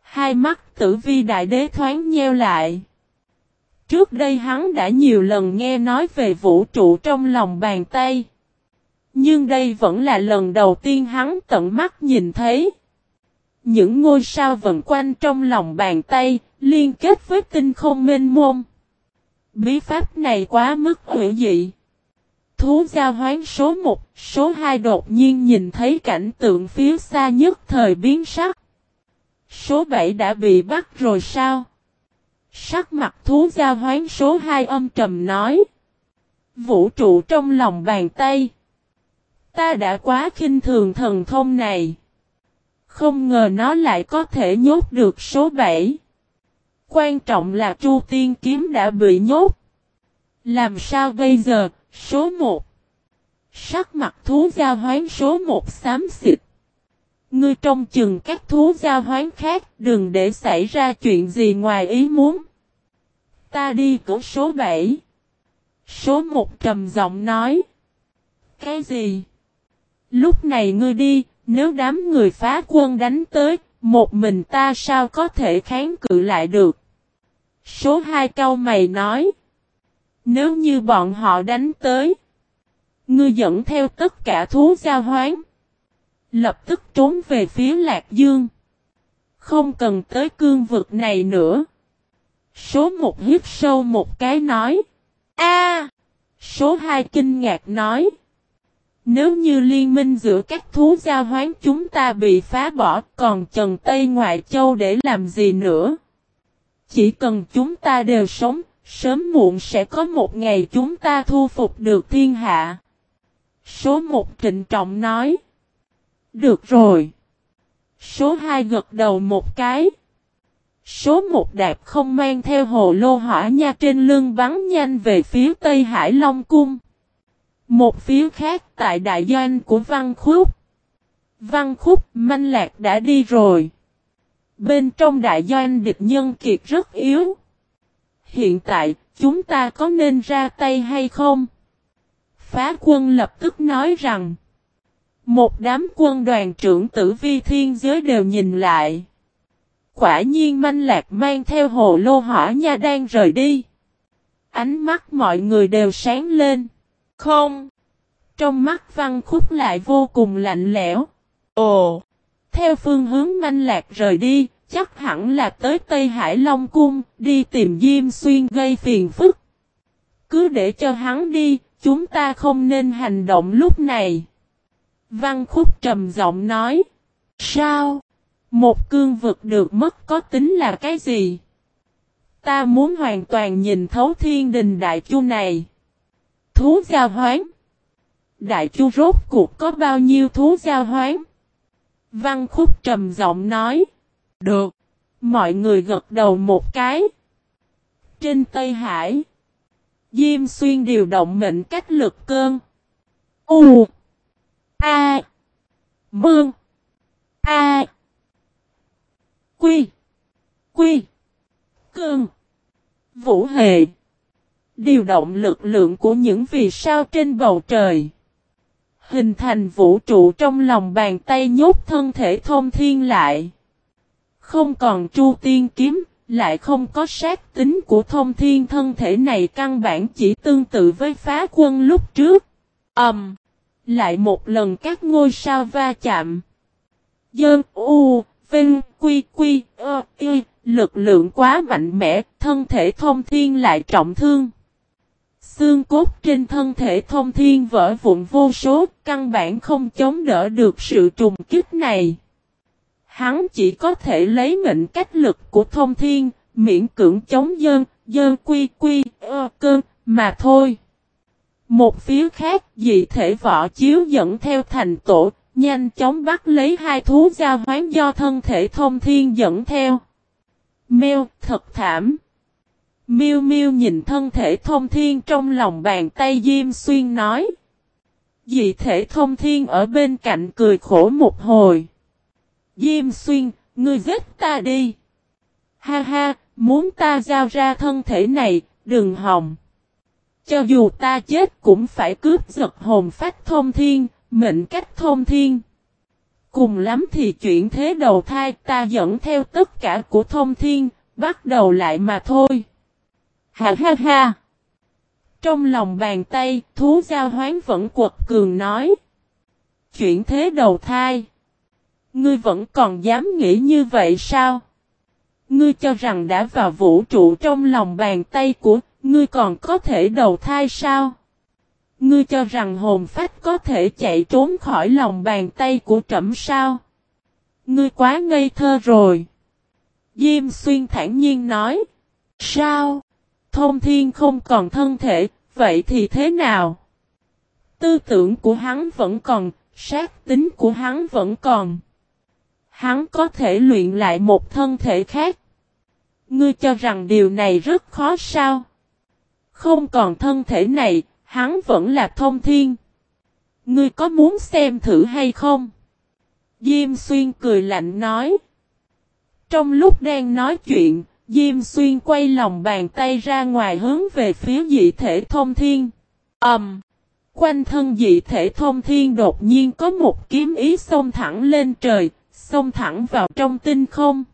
Hai mắt tử vi đại đế thoáng nheo lại. Trước đây hắn đã nhiều lần nghe nói về vũ trụ trong lòng bàn tay. Nhưng đây vẫn là lần đầu tiên hắn tận mắt nhìn thấy. Những ngôi sao vần quanh trong lòng bàn tay, liên kết với tinh không mênh mông. Bí pháp này quá mức hữu dị. Thú giao hoán số 1, số 2 đột nhiên nhìn thấy cảnh tượng phía xa nhất thời biến sắc. Số 7 đã bị bắt rồi sao? Sắc mặt thú giao hoán số 2 âm trầm nói. Vũ trụ trong lòng bàn tay. Ta đã quá khinh thường thần thông này. Không ngờ nó lại có thể nhốt được số 7. Quan trọng là Chu Tiên Kiếm đã bị nhốt. Làm sao bây giờ, số 1. Sắc mặt thú giao hoán số 1 xám xịt. Ngươi trong chừng các thú giao hoán khác đừng để xảy ra chuyện gì ngoài ý muốn. Ta đi cửa số 7. Số 1 trầm giọng nói. Cái gì? Lúc này ngươi đi, nếu đám người phá quân đánh tới, một mình ta sao có thể kháng cự lại được? Số 2 câu mày nói. Nếu như bọn họ đánh tới, ngươi dẫn theo tất cả thú giao hoán. Lập tức trốn về phía Lạc Dương. Không cần tới cương vực này nữa. Số 1 hít sâu một cái nói. A. số 2 kinh ngạc nói. Nếu như liên minh giữa các thú giao hoán chúng ta bị phá bỏ còn Trần Tây Ngoại Châu để làm gì nữa? Chỉ cần chúng ta đều sống, sớm muộn sẽ có một ngày chúng ta thu phục được thiên hạ. Số 1 trịnh trọng nói. Được rồi. Số 2 gật đầu một cái. Số 1 đạp không mang theo hồ lô hỏa nha trên lưng bắn nhanh về phía Tây Hải Long Cung. Một phía khác tại đại doanh của Văn Khúc. Văn Khúc manh lạc đã đi rồi. Bên trong đại doanh địch nhân kiệt rất yếu. Hiện tại, chúng ta có nên ra tay hay không? Phá quân lập tức nói rằng. Một đám quân đoàn trưởng tử vi thiên giới đều nhìn lại. Quả nhiên manh lạc mang theo hồ lô hỏa nha đang rời đi. Ánh mắt mọi người đều sáng lên. Không. Trong mắt văn khúc lại vô cùng lạnh lẽo. Ồ. Theo phương hướng manh lạc rời đi, chắc hẳn là tới Tây Hải Long Cung, đi tìm Diêm Xuyên gây phiền phức. Cứ để cho hắn đi, chúng ta không nên hành động lúc này. Văn Khúc trầm giọng nói. Sao? Một cương vực được mất có tính là cái gì? Ta muốn hoàn toàn nhìn thấu thiên đình đại chu này. Thú giao hoán. Đại chu rốt cuộc có bao nhiêu thú giao hoán? Văn Khúc trầm giọng nói. Được. Mọi người gật đầu một cái. Trên Tây Hải. Diêm xuyên điều động mệnh cách lực cơn. U. A. Mương. A. Quy. Quy. Cơn. Vũ hệ. Điều động lực lượng của những vì sao trên bầu trời. Hình thành vũ trụ trong lòng bàn tay nhốt thân thể thông thiên lại. Không còn chu tiên kiếm, lại không có sát tính của thông thiên thân thể này căn bản chỉ tương tự với phá quân lúc trước. Ẩm. Um, lại một lần các ngôi sao va chạm. Dơn u, vinh, quy quy, ơ, y, lực lượng quá mạnh mẽ, thân thể thông thiên lại trọng thương. Xương cốt trên thân thể thông thiên vỡ vụn vô số, căn bản không chống đỡ được sự trùng kích này. Hắn chỉ có thể lấy mệnh cách lực của thông thiên, miễn cưỡng chống dơn, dơn quy quy, ơ cơn, mà thôi. Một phía khác, dị thể võ chiếu dẫn theo thành tổ, nhanh chóng bắt lấy hai thú giao hoán do thân thể thông thiên dẫn theo. Mèo, thật thảm. Miêu Miêu nhìn thân thể thông thiên trong lòng bàn tay Diêm Xuyên nói. Dị thể thông thiên ở bên cạnh cười khổ một hồi. Diêm Xuyên, ngươi giết ta đi. Ha ha, muốn ta giao ra thân thể này, đừng hòng. Cho dù ta chết cũng phải cướp giật hồn phách thông thiên, mệnh cách thông thiên. Cùng lắm thì chuyện thế đầu thai ta dẫn theo tất cả của thông thiên, bắt đầu lại mà thôi. Ha ha ha! Trong lòng bàn tay, thú giao hoán vẫn quật cường nói. Chuyện thế đầu thai. Ngươi vẫn còn dám nghĩ như vậy sao? Ngươi cho rằng đã vào vũ trụ trong lòng bàn tay của Ngươi còn có thể đầu thai sao? Ngươi cho rằng hồn phách có thể chạy trốn khỏi lòng bàn tay của trẫm sao? Ngươi quá ngây thơ rồi. Diêm xuyên thản nhiên nói. Sao? Thông thiên không còn thân thể, vậy thì thế nào? Tư tưởng của hắn vẫn còn, sát tính của hắn vẫn còn. Hắn có thể luyện lại một thân thể khác. Ngươi cho rằng điều này rất khó sao? Không còn thân thể này, hắn vẫn là thông thiên. Ngươi có muốn xem thử hay không? Diêm xuyên cười lạnh nói. Trong lúc đang nói chuyện, Diêm xuyên quay lòng bàn tay ra ngoài hướng về phía dị thể thông thiên. Ẩm! Um, quanh thân dị thể thông thiên đột nhiên có một kiếm ý xông thẳng lên trời, xông thẳng vào trong tinh không.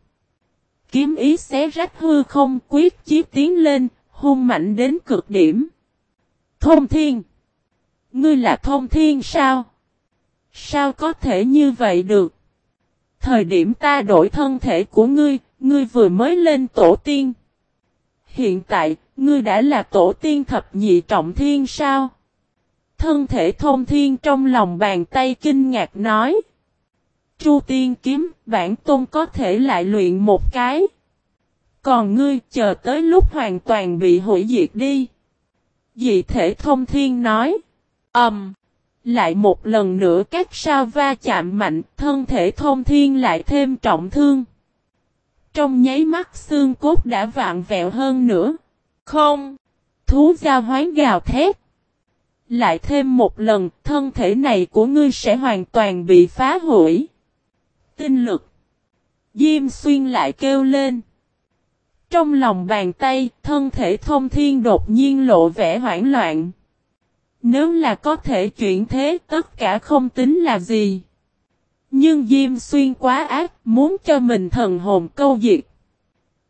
Kiếm ý xé rách hư không quyết chí tiến lên, hung mạnh đến cực điểm. Thông thiên! Ngươi là thông thiên sao? Sao có thể như vậy được? Thời điểm ta đổi thân thể của ngươi, ngươi vừa mới lên tổ tiên. Hiện tại, ngươi đã là tổ tiên thập nhị trọng thiên sao? Thân thể thông thiên trong lòng bàn tay kinh ngạc nói. Chu tiên kiếm, bản tôn có thể lại luyện một cái. Còn ngươi chờ tới lúc hoàn toàn bị hủy diệt đi. Dị thể thông thiên nói. Ẩm. Um, lại một lần nữa các sao va chạm mạnh, thân thể thông thiên lại thêm trọng thương. Trong nháy mắt xương cốt đã vạn vẹo hơn nữa. Không. Thú giao hoán gào thét. Lại thêm một lần, thân thể này của ngươi sẽ hoàn toàn bị phá hủy. Tinh lực. Diêm xuyên lại kêu lên. Trong lòng bàn tay, thân thể thông thiên đột nhiên lộ vẻ hoảng loạn. Nếu là có thể chuyển thế tất cả không tính là gì. Nhưng Diêm Xuyên quá ác, muốn cho mình thần hồn câu diệt.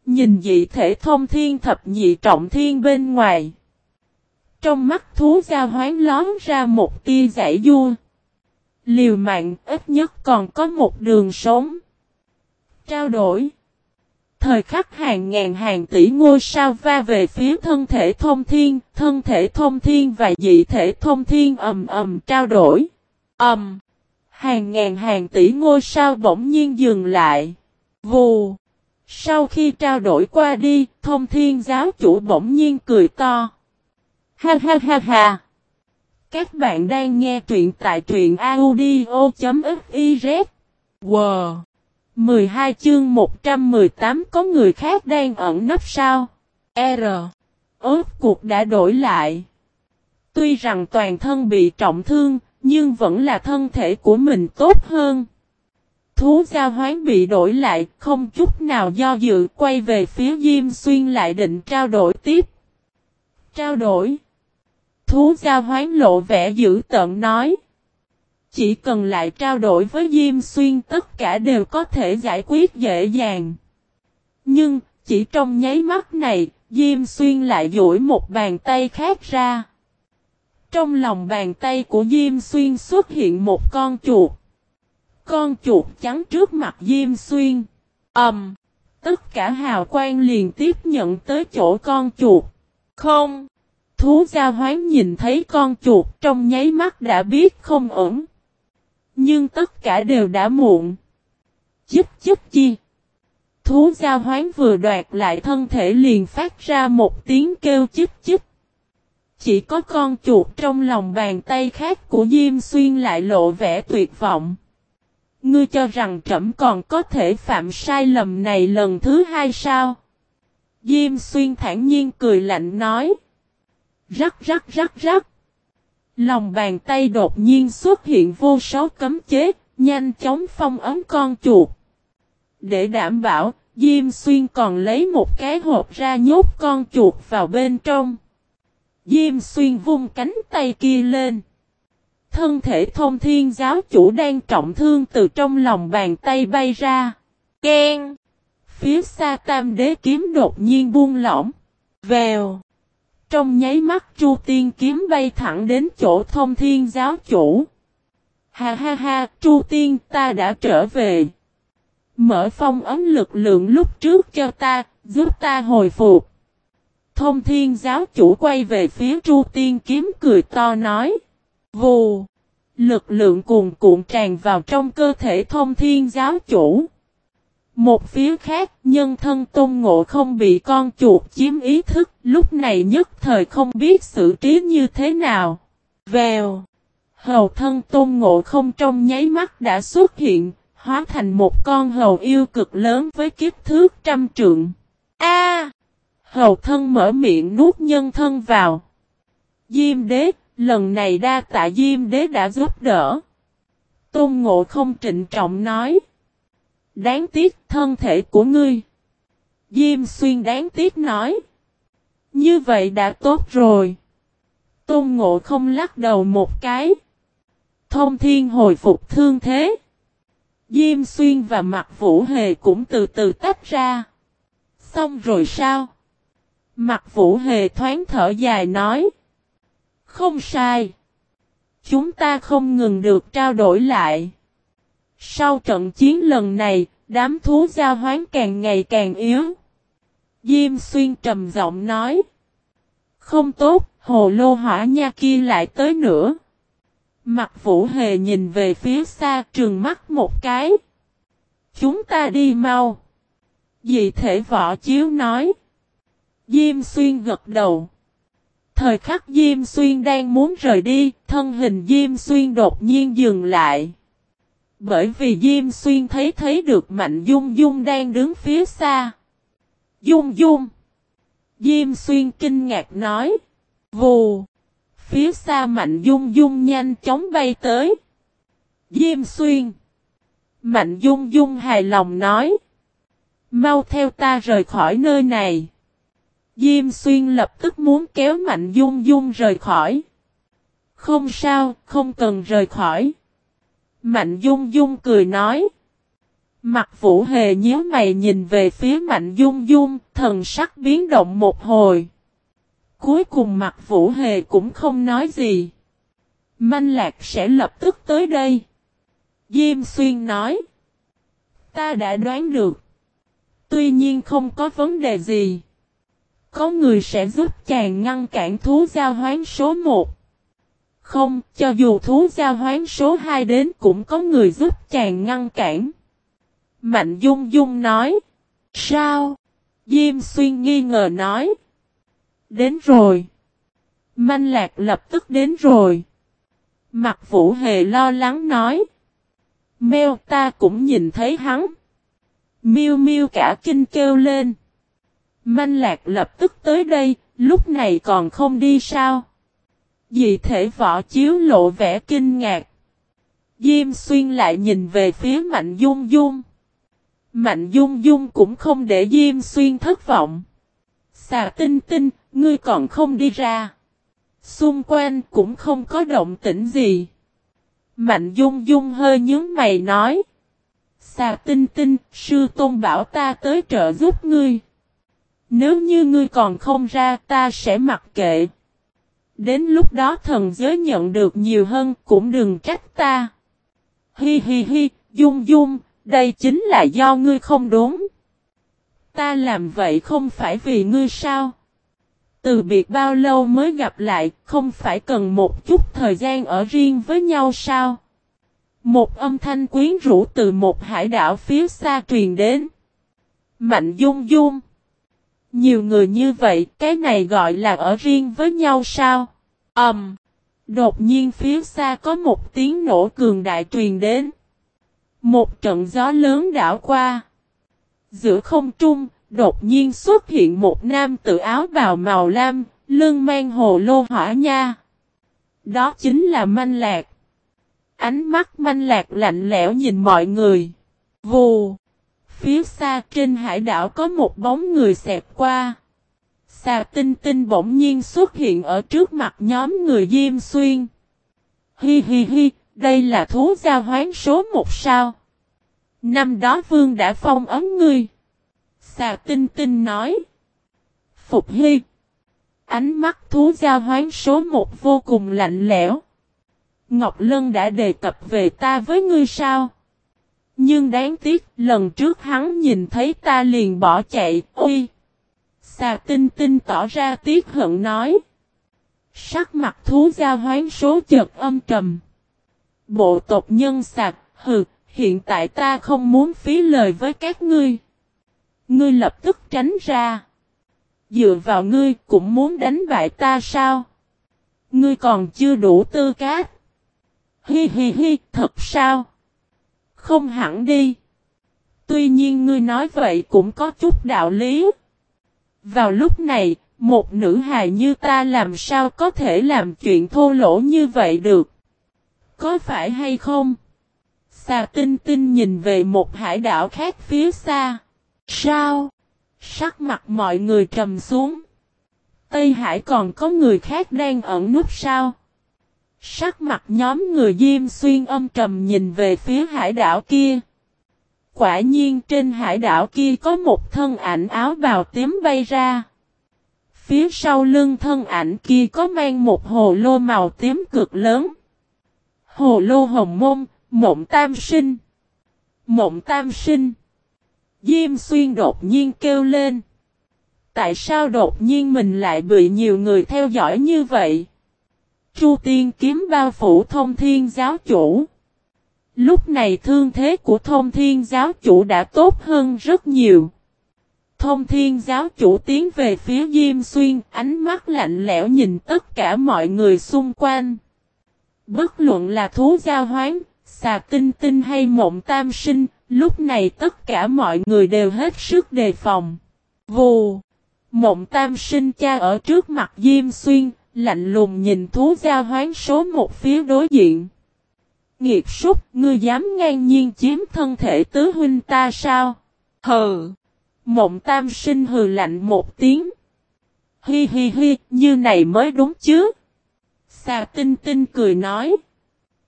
Nhìn dị thể thông thiên thập nhị trọng thiên bên ngoài. Trong mắt thú giao hoán lón ra một tia giải vua. Liều mạng ít nhất còn có một đường sống. Trao đổi. Thời khắc hàng ngàn hàng tỷ ngôi sao va về phía thân thể thông thiên, thân thể thông thiên và dị thể thông thiên ầm ầm trao đổi. Ầm. Hàng ngàn hàng tỷ ngôi sao bỗng nhiên dừng lại. Vù. Sau khi trao đổi qua đi, thông thiên giáo chủ bỗng nhiên cười to. Ha ha ha ha. Các bạn đang nghe truyện tại truyện audio.fiz. Wow. 12 chương 118 có người khác đang ẩn nấp sao? R. Ốt cuộc đã đổi lại. Tuy rằng toàn thân bị trọng thương, nhưng vẫn là thân thể của mình tốt hơn. Thú giao hoán bị đổi lại, không chút nào do dự quay về phía Diêm Xuyên lại định trao đổi tiếp. Trao đổi. Thú giao hoán lộ vẻ dữ tợn nói. Chỉ cần lại trao đổi với Diêm Xuyên tất cả đều có thể giải quyết dễ dàng. Nhưng, chỉ trong nháy mắt này, Diêm Xuyên lại duỗi một bàn tay khác ra. Trong lòng bàn tay của Diêm Xuyên xuất hiện một con chuột. Con chuột trắng trước mặt Diêm Xuyên. Ẩm. Um, tất cả hào quang liền tiếp nhận tới chỗ con chuột. Không. Thú gia hoán nhìn thấy con chuột trong nháy mắt đã biết không ổn. Nhưng tất cả đều đã muộn. Chích chích chi. Thú gia hoán vừa đoạt lại thân thể liền phát ra một tiếng kêu chích chích. Chỉ có con chuột trong lòng bàn tay khác của Diêm Xuyên lại lộ vẻ tuyệt vọng. Ngươi cho rằng trẫm còn có thể phạm sai lầm này lần thứ hai sao? Diêm Xuyên thản nhiên cười lạnh nói. Rắc rắc rắc rắc. Lòng bàn tay đột nhiên xuất hiện vô số cấm chế, nhanh chóng phong ấm con chuột. Để đảm bảo, Diêm Xuyên còn lấy một cái hộp ra nhốt con chuột vào bên trong. Diêm Xuyên vung cánh tay kia lên. Thân thể thông thiên giáo chủ đang trọng thương từ trong lòng bàn tay bay ra. Ken! Phía xa tam đế kiếm đột nhiên buông lỏng. Vèo! Trong nháy mắt Chu Tiên kiếm bay thẳng đến chỗ thông thiên giáo chủ. Ha ha ha, Chu Tiên ta đã trở về. Mở phong ấm lực lượng lúc trước cho ta, giúp ta hồi phục. Thông thiên giáo chủ quay về phía Chu Tiên kiếm cười to nói. Vù! Lực lượng cuồn cuộn tràn vào trong cơ thể thông thiên giáo chủ. Một phía khác, nhân thân tôn ngộ không bị con chuột chiếm ý thức, lúc này nhất thời không biết xử trí như thế nào. Vèo. Hầu thân tôn ngộ không trong nháy mắt đã xuất hiện, hóa thành một con hầu yêu cực lớn với kiếp thước trăm trượng. A! Hầu thân mở miệng nuốt nhân thân vào. Diêm đế, lần này đa tạ Diêm đế đã giúp đỡ. Tôn ngộ không trịnh trọng nói. Đáng tiếc thân thể của ngươi. Diêm xuyên đáng tiếc nói. Như vậy đã tốt rồi. Tôn ngộ không lắc đầu một cái. Thông thiên hồi phục thương thế. Diêm xuyên và mặt vũ hề cũng từ từ tách ra. Xong rồi sao? Mặt vũ hề thoáng thở dài nói. Không sai. Chúng ta không ngừng được trao đổi lại. Sau trận chiến lần này, đám thú giao hoán càng ngày càng yếu. Diêm xuyên trầm giọng nói. Không tốt, hồ lô hỏa nha kia lại tới nữa. Mặt vũ hề nhìn về phía xa trường mắt một cái. Chúng ta đi mau. Dị thể võ chiếu nói. Diêm xuyên gật đầu. Thời khắc Diêm xuyên đang muốn rời đi, thân hình Diêm xuyên đột nhiên dừng lại. Bởi vì Diêm xuyên thấy thấy được Mạnh Dung Dung đang đứng phía xa. Dung Dung. Diêm xuyên kinh ngạc nói. Vù. Phía xa Mạnh Dung Dung nhanh chóng bay tới. Diêm xuyên. Mạnh Dung Dung hài lòng nói. Mau theo ta rời khỏi nơi này. Diêm xuyên lập tức muốn kéo Mạnh Dung Dung rời khỏi. Không sao, không cần rời khỏi. Mạnh Dung Dung cười nói. Mặt vũ hề nhíu mày nhìn về phía Mạnh Dung Dung, thần sắc biến động một hồi. Cuối cùng mặt vũ hề cũng không nói gì. Manh lạc sẽ lập tức tới đây. Diêm xuyên nói. Ta đã đoán được. Tuy nhiên không có vấn đề gì. Có người sẽ giúp chàng ngăn cản thú giao hoán số 1. Không, cho dù thú giao hoán số 2 đến cũng có người giúp chàng ngăn cản. Mạnh Dung Dung nói. Sao? Diêm Xuyên nghi ngờ nói. Đến rồi. Manh lạc lập tức đến rồi. Mặt vũ hề lo lắng nói. Mèo ta cũng nhìn thấy hắn. Miêu miêu cả kinh kêu lên. Manh lạc lập tức tới đây, lúc này còn không đi sao? Dị thể võ chiếu lộ vẻ kinh ngạc. Diêm xuyên lại nhìn về phía Mạnh Dung Dung. Mạnh Dung Dung cũng không để Diêm xuyên thất vọng. Xà tinh tinh, ngươi còn không đi ra. Xung quanh cũng không có động tĩnh gì. Mạnh Dung Dung hơi nhớ mày nói. Xà tinh tinh, sư tôn bảo ta tới trợ giúp ngươi. Nếu như ngươi còn không ra ta sẽ mặc kệ. Đến lúc đó thần giới nhận được nhiều hơn cũng đừng trách ta. Hi hi hi, dung dung, đây chính là do ngươi không đúng. Ta làm vậy không phải vì ngươi sao? Từ biệt bao lâu mới gặp lại, không phải cần một chút thời gian ở riêng với nhau sao? Một âm thanh quyến rũ từ một hải đảo phía xa truyền đến. Mạnh dung dung. Nhiều người như vậy, cái này gọi là ở riêng với nhau sao? Ầm. Um, đột nhiên phía xa có một tiếng nổ cường đại truyền đến. Một trận gió lớn đảo qua. Giữa không trung, đột nhiên xuất hiện một nam tự áo bào màu lam, lưng mang hồ lô hỏa nha. Đó chính là manh lạc. Ánh mắt manh lạc lạnh lẽo nhìn mọi người. Vù. Phía xa trên hải đảo có một bóng người xẹp qua. Xà tinh tinh bỗng nhiên xuất hiện ở trước mặt nhóm người Diêm Xuyên. Hi hi hi, đây là thú gia hoán số một sao. Năm đó vương đã phong ấm ngươi. Xà tinh tinh nói. Phục hi Ánh mắt thú gia hoán số một vô cùng lạnh lẽo. Ngọc Lân đã đề cập về ta với ngươi sao? Nhưng đáng tiếc, lần trước hắn nhìn thấy ta liền bỏ chạy, ôi! Xà tinh tinh tỏ ra tiếc hận nói. Sắc mặt thú gia hoán số chợt âm trầm. Bộ tộc nhân sạc, hừ, hiện tại ta không muốn phí lời với các ngươi. Ngươi lập tức tránh ra. Dựa vào ngươi cũng muốn đánh bại ta sao? Ngươi còn chưa đủ tư cách. Hi hi hi, thật sao? Không hẳn đi. Tuy nhiên ngươi nói vậy cũng có chút đạo lý. Vào lúc này, một nữ hài như ta làm sao có thể làm chuyện thô lỗ như vậy được? Có phải hay không? Xà tinh tinh nhìn về một hải đảo khác phía xa. Sao? Sắc mặt mọi người trầm xuống. Tây Hải còn có người khác đang ẩn núp sao? Sắc mặt nhóm người Diêm Xuyên âm trầm nhìn về phía hải đảo kia. Quả nhiên trên hải đảo kia có một thân ảnh áo bào tím bay ra. Phía sau lưng thân ảnh kia có mang một hồ lô màu tím cực lớn. Hồ lô hồng môn, mộng tam sinh. Mộng tam sinh. Diêm xuyên đột nhiên kêu lên. Tại sao đột nhiên mình lại bị nhiều người theo dõi như vậy? Chu tiên kiếm bao phủ thông thiên giáo chủ. Lúc này thương thế của thông thiên giáo chủ đã tốt hơn rất nhiều. Thông thiên giáo chủ tiến về phía Diêm Xuyên, ánh mắt lạnh lẽo nhìn tất cả mọi người xung quanh. Bất luận là thú giao hoán, xà tinh tinh hay mộng tam sinh, lúc này tất cả mọi người đều hết sức đề phòng. Vù! Mộng tam sinh cha ở trước mặt Diêm Xuyên, lạnh lùng nhìn thú giao hoán số một phía đối diện. Nghiệt súc, ngươi dám ngang nhiên chiếm thân thể tứ huynh ta sao? Hừ! Mộng tam sinh hừ lạnh một tiếng. Hi hi hi, như này mới đúng chứ? Xà tinh tinh cười nói.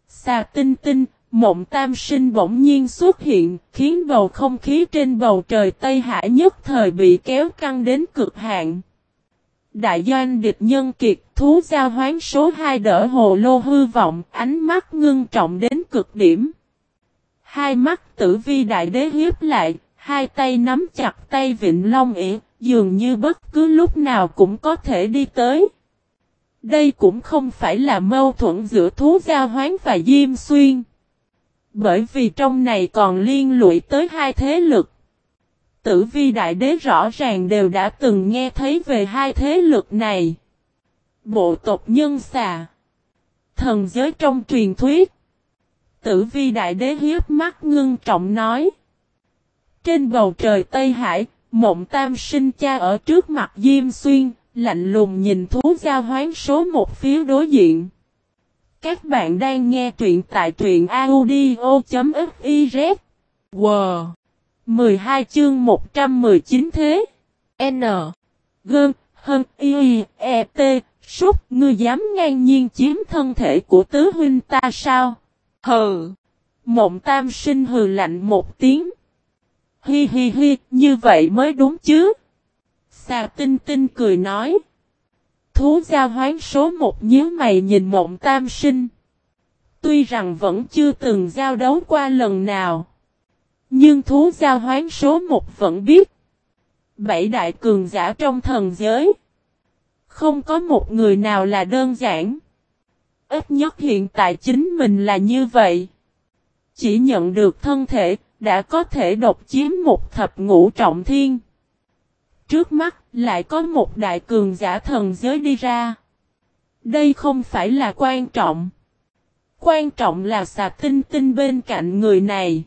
Xà tinh tinh, mộng tam sinh bỗng nhiên xuất hiện, khiến bầu không khí trên bầu trời Tây Hải nhất thời bị kéo căng đến cực hạn. Đại doanh địch nhân kiệt thú giao hoán số 2 đỡ hồ lô hư vọng, ánh mắt ngưng trọng đến cực điểm. Hai mắt tử vi đại đế hiếp lại, hai tay nắm chặt tay vịnh long ỉa, dường như bất cứ lúc nào cũng có thể đi tới. Đây cũng không phải là mâu thuẫn giữa thú giao hoán và diêm xuyên. Bởi vì trong này còn liên lụy tới hai thế lực. Tử vi đại đế rõ ràng đều đã từng nghe thấy về hai thế lực này. Bộ tộc nhân xà. Thần giới trong truyền thuyết. Tử vi đại đế hiếp mắt ngưng trọng nói. Trên bầu trời Tây Hải, mộng tam sinh cha ở trước mặt Diêm Xuyên, lạnh lùng nhìn thú giao hoán số một phía đối diện. Các bạn đang nghe truyện tại truyện audio.fif. Wow! 12 chương 119 thế. N. Gơn, Hân, Y, E, T, Súc, ngươi dám ngang nhiên chiếm thân thể của tứ huynh ta sao? Hừ! Mộng tam sinh hừ lạnh một tiếng. Hi hi hi, như vậy mới đúng chứ? Xà tinh tinh cười nói. Thú giao hoán số một nhíu mày nhìn mộng tam sinh. Tuy rằng vẫn chưa từng giao đấu qua lần nào. Nhưng thú giao hoán số một vẫn biết. Bảy đại cường giả trong thần giới. Không có một người nào là đơn giản. Ít nhất hiện tại chính mình là như vậy. Chỉ nhận được thân thể, đã có thể độc chiếm một thập ngũ trọng thiên. Trước mắt, lại có một đại cường giả thần giới đi ra. Đây không phải là quan trọng. Quan trọng là xà tinh tinh bên cạnh người này.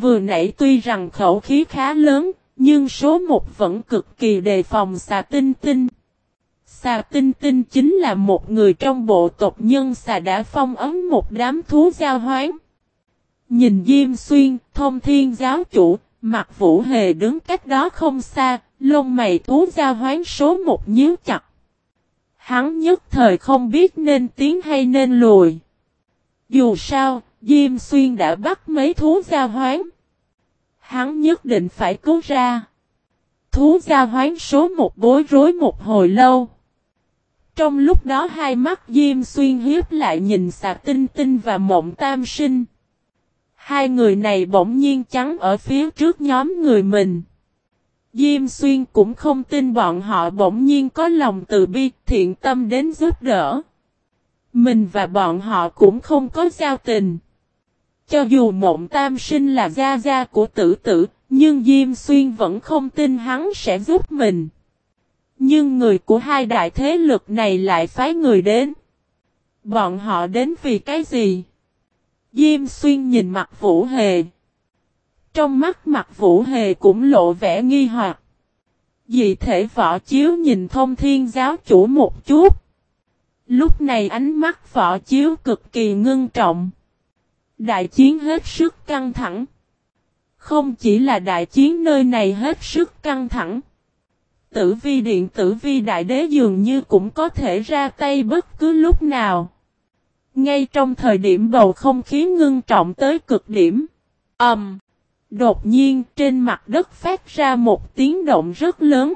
Vừa nãy tuy rằng khẩu khí khá lớn, nhưng số một vẫn cực kỳ đề phòng xà tinh tinh. Xà tinh tinh chính là một người trong bộ tộc nhân xà đã phong ấn một đám thú giao hoán. Nhìn Diêm Xuyên, thông thiên giáo chủ, mặt vũ hề đứng cách đó không xa, lông mày thú giao hoán số một nhíu chặt. Hắn nhất thời không biết nên tiến hay nên lùi. Dù sao, Diêm Xuyên đã bắt mấy thú gia hoán. Hắn nhất định phải cứu ra. Thú gia hoán số một bối rối một hồi lâu. Trong lúc đó hai mắt Diêm Xuyên hiếp lại nhìn sạc tinh tinh và mộng tam sinh. Hai người này bỗng nhiên trắng ở phía trước nhóm người mình. Diêm Xuyên cũng không tin bọn họ bỗng nhiên có lòng từ bi, thiện tâm đến giúp đỡ. Mình và bọn họ cũng không có giao tình. Cho dù mộng tam sinh là gia gia của tử tử, nhưng Diêm Xuyên vẫn không tin hắn sẽ giúp mình. Nhưng người của hai đại thế lực này lại phái người đến. Bọn họ đến vì cái gì? Diêm xuyên nhìn mặt Vũ Hề. Trong mắt mặt Vũ Hề cũng lộ vẻ nghi hoặc. Dị thể võ chiếu nhìn thông thiên giáo chủ một chút. Lúc này ánh mắt võ chiếu cực kỳ ngưng trọng. Đại chiến hết sức căng thẳng. Không chỉ là đại chiến nơi này hết sức căng thẳng. Tử vi điện tử vi đại đế dường như cũng có thể ra tay bất cứ lúc nào. Ngay trong thời điểm bầu không khí ngưng trọng tới cực điểm. ầm, um, Đột nhiên trên mặt đất phát ra một tiếng động rất lớn.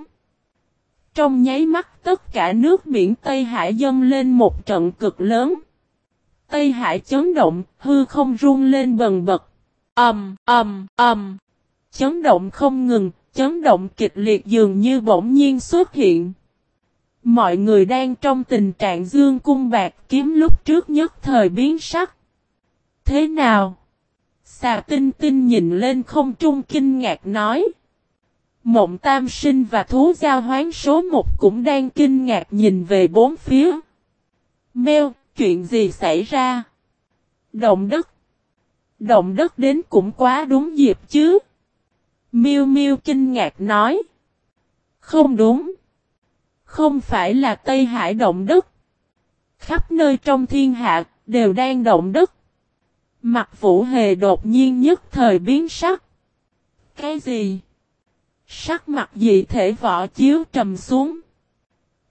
Trong nháy mắt tất cả nước biển Tây Hải dâng lên một trận cực lớn. Tây Hải chấn động, hư không rung lên bần bật. Ầm, ầm, ầm. Chấn động không ngừng, chấn động kịch liệt dường như bỗng nhiên xuất hiện. Mọi người đang trong tình trạng dương cung bạc kiếm lúc trước nhất thời biến sắc. Thế nào? Xà tinh tinh nhìn lên không trung kinh ngạc nói. Mộng tam sinh và thú giao hoán số một cũng đang kinh ngạc nhìn về bốn phía. Mèo, chuyện gì xảy ra? Động đất. Động đất đến cũng quá đúng dịp chứ. Miêu Miêu kinh ngạc nói. Không đúng. Không phải là Tây Hải động đất. Khắp nơi trong thiên hạ đều đang động đất. Mặt vũ hề đột nhiên nhất thời biến sắc. Cái gì? Sắc mặt dị thể võ chiếu trầm xuống.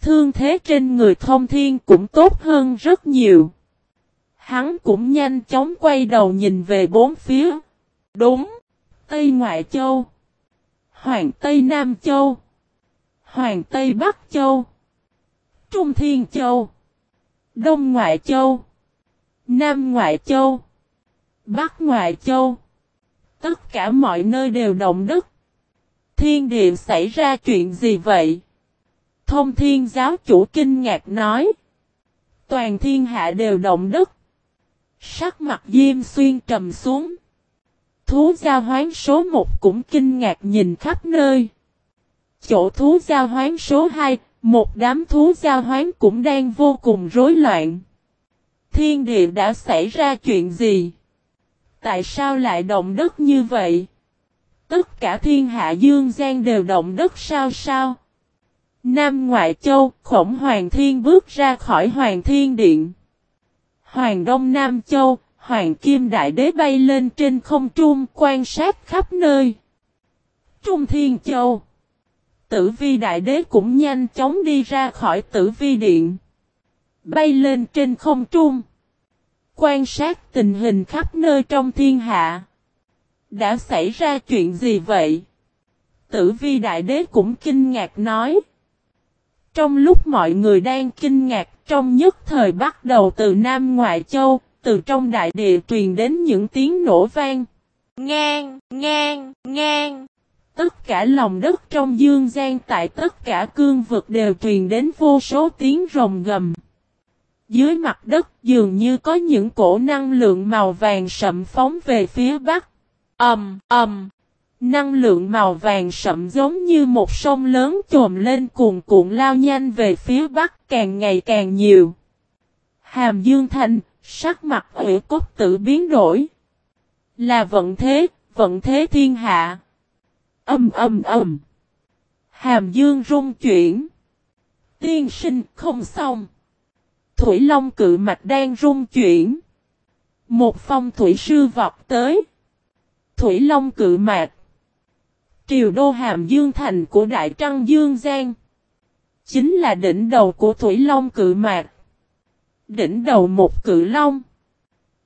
Thương thế trên người thông thiên cũng tốt hơn rất nhiều. Hắn cũng nhanh chóng quay đầu nhìn về bốn phía. Đúng. Tây Ngoại Châu. Hoàng Tây Nam Châu. Hoàng Tây Bắc Châu. Trung Thiên Châu. Đông Ngoại Châu. Nam Ngoại Châu. Bắc Ngoại Châu. Tất cả mọi nơi đều động đất. Thiên địa xảy ra chuyện gì vậy? Thông thiên giáo chủ kinh ngạc nói. Toàn thiên hạ đều động đất. Sắc mặt Diêm Xuyên trầm xuống. Thú giao hoán số 1 cũng kinh ngạc nhìn khắp nơi. Chỗ thú giao hoán số 2, một đám thú giao hoán cũng đang vô cùng rối loạn. Thiên địa đã xảy ra chuyện gì? Tại sao lại động đất như vậy? Tất cả thiên hạ dương gian đều động đất sao sao? Nam Ngoại Châu, khổng Hoàng Thiên bước ra khỏi Hoàng Thiên Điện. Hoàng Đông Nam Châu, Hoàng Kim Đại Đế bay lên trên không trung quan sát khắp nơi. Trung Thiên Châu. Tử Vi Đại Đế cũng nhanh chóng đi ra khỏi Tử Vi Điện. Bay lên trên không trung. Quan sát tình hình khắp nơi trong thiên hạ. Đã xảy ra chuyện gì vậy? Tử Vi Đại Đế cũng kinh ngạc nói. Trong lúc mọi người đang kinh ngạc, trong nhất thời bắt đầu từ Nam Ngoại Châu, từ trong đại địa truyền đến những tiếng nổ vang. Ngang, ngang, ngang. Tất cả lòng đất trong dương gian tại tất cả cương vực đều truyền đến vô số tiếng rồng gầm. Dưới mặt đất dường như có những cổ năng lượng màu vàng sậm phóng về phía bắc. Ầm, ầm. Năng lượng màu vàng sậm giống như một sông lớn trồm lên cuồn cuộn lao nhanh về phía bắc càng ngày càng nhiều. Hàm Dương Thành, sắc mặt ủy cốt tự biến đổi. Là vận thế, vận thế thiên hạ. Âm âm âm. Hàm Dương rung chuyển. Tiên sinh không xong. Thủy Long cự mạch đang rung chuyển. Một phong thủy sư vọt tới. Thủy Long cự mạch. Triều đô hàm dương thành của Đại Trăng Dương Giang. Chính là đỉnh đầu của Thủy Long cự mạc. Đỉnh đầu một cự long.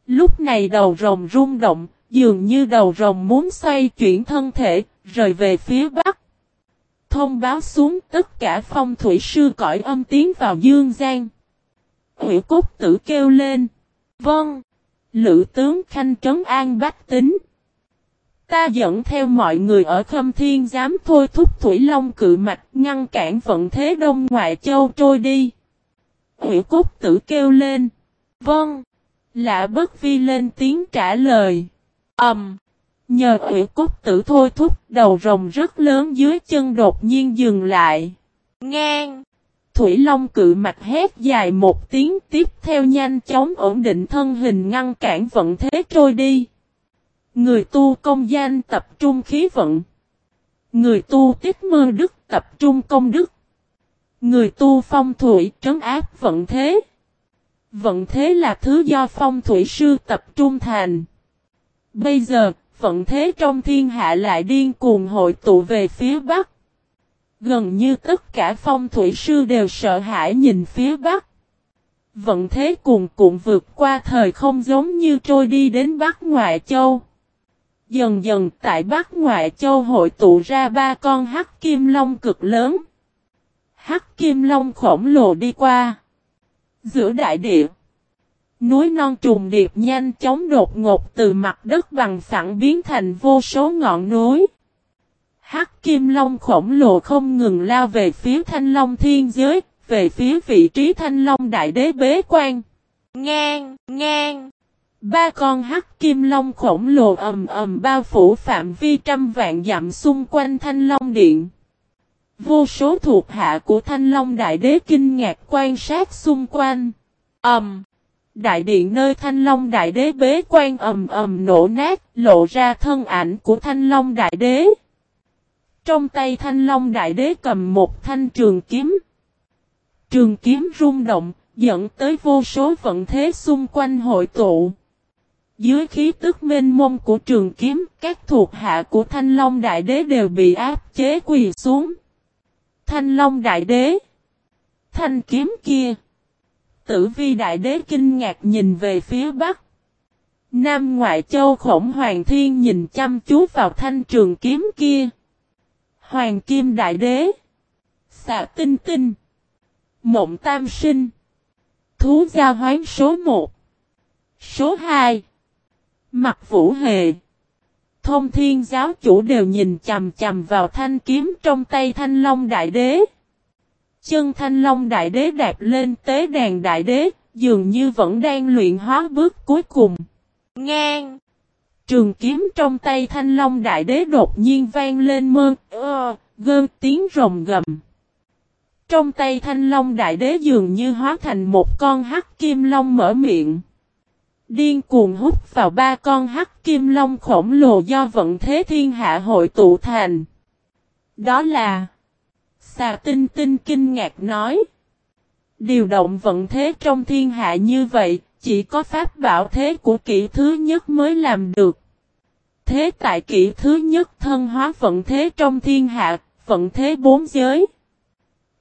Lúc này đầu rồng rung động, dường như đầu rồng muốn xoay chuyển thân thể, rời về phía bắc. Thông báo xuống tất cả phong thủy sư cõi âm tiến vào Dương Giang. Hữu cốt tử kêu lên. Vâng. Lữ tướng khanh trấn an bách tính. Ta dẫn theo mọi người ở khâm thiên dám thôi thúc Thủy Long cự mạch ngăn cản vận thế đông ngoại châu trôi đi. Hữu cốt tử kêu lên. Vâng. Lạ bất vi lên tiếng trả lời. Ẩm. Um, nhờ hữu cốt tử thôi thúc đầu rồng rất lớn dưới chân đột nhiên dừng lại. Ngang. thủy long cự mạch hét dài một tiếng tiếp theo nhanh chóng ổn định thân hình ngăn cản vận thế trôi đi. Người tu công danh tập trung khí vận. Người tu tích mơ đức tập trung công đức. Người tu phong thủy trấn áp vận thế. Vận thế là thứ do phong thủy sư tập trung thành. Bây giờ, vận thế trong thiên hạ lại điên cuồng hội tụ về phía bắc. Gần như tất cả phong thủy sư đều sợ hãi nhìn phía bắc. Vận thế cuồn cuộn vượt qua thời không giống như trôi đi đến Bắc Ngoại Châu. Dần dần tại Bắc Ngoại Châu hội tụ ra ba con hắc kim long cực lớn. Hắc kim long khổng lồ đi qua. Giữa đại địa. Núi non trùng điệp nhanh chóng đột ngột từ mặt đất bằng phẳng biến thành vô số ngọn núi. Hắc kim long khổng lồ không ngừng lao về phía thanh long thiên giới, về phía vị trí thanh long đại đế bế quan. Ngang, ngang. Ba con hắc kim long khổng lồ ầm ầm bao phủ phạm vi trăm vạn dặm xung quanh thanh long điện. Vô số thuộc hạ của thanh long đại đế kinh ngạc quan sát xung quanh. Ầm. Đại điện nơi thanh long đại đế bế quan ầm ầm nổ nát, lộ ra thân ảnh của thanh long đại đế. Trong tay thanh long đại đế cầm một thanh trường kiếm. Trường kiếm rung động, dẫn tới vô số vận thế xung quanh hội tụ. Dưới khí tức mênh mông của trường kiếm, các thuộc hạ của Thanh Long Đại Đế đều bị áp chế quỳ xuống. Thanh Long Đại Đế Thanh kiếm kia Tử vi Đại Đế kinh ngạc nhìn về phía Bắc. Nam Ngoại Châu Khổng Hoàng Thiên nhìn chăm chú vào thanh trường kiếm kia. Hoàng Kim Đại Đế Xạ Tinh Tinh Mộng Tam Sinh Thú Gia Hoán số 1 Số 2 Mặt Vũ Hề Thông Thiên Giáo Chủ đều nhìn chầm chầm vào thanh kiếm trong tay Thanh Long Đại Đế. Chân Thanh Long Đại Đế đạp lên tế đàn Đại Đế, dường như vẫn đang luyện hóa bước cuối cùng. Ngang! Trường kiếm trong tay Thanh Long Đại Đế đột nhiên vang lên mơ, ơ, gơn tiếng rồng gầm. Trong tay Thanh Long Đại Đế dường như hóa thành một con hắc kim long mở miệng. Điên cuồng hút vào ba con hắc kim long khổng lồ do vận thế thiên hạ hội tụ thành. Đó là Xà tinh tinh kinh ngạc nói. Điều động vận thế trong thiên hạ như vậy, chỉ có pháp bảo thế của kỹ thứ nhất mới làm được. Thế tại kỹ thứ nhất thân hóa vận thế trong thiên hạ, vận thế bốn giới.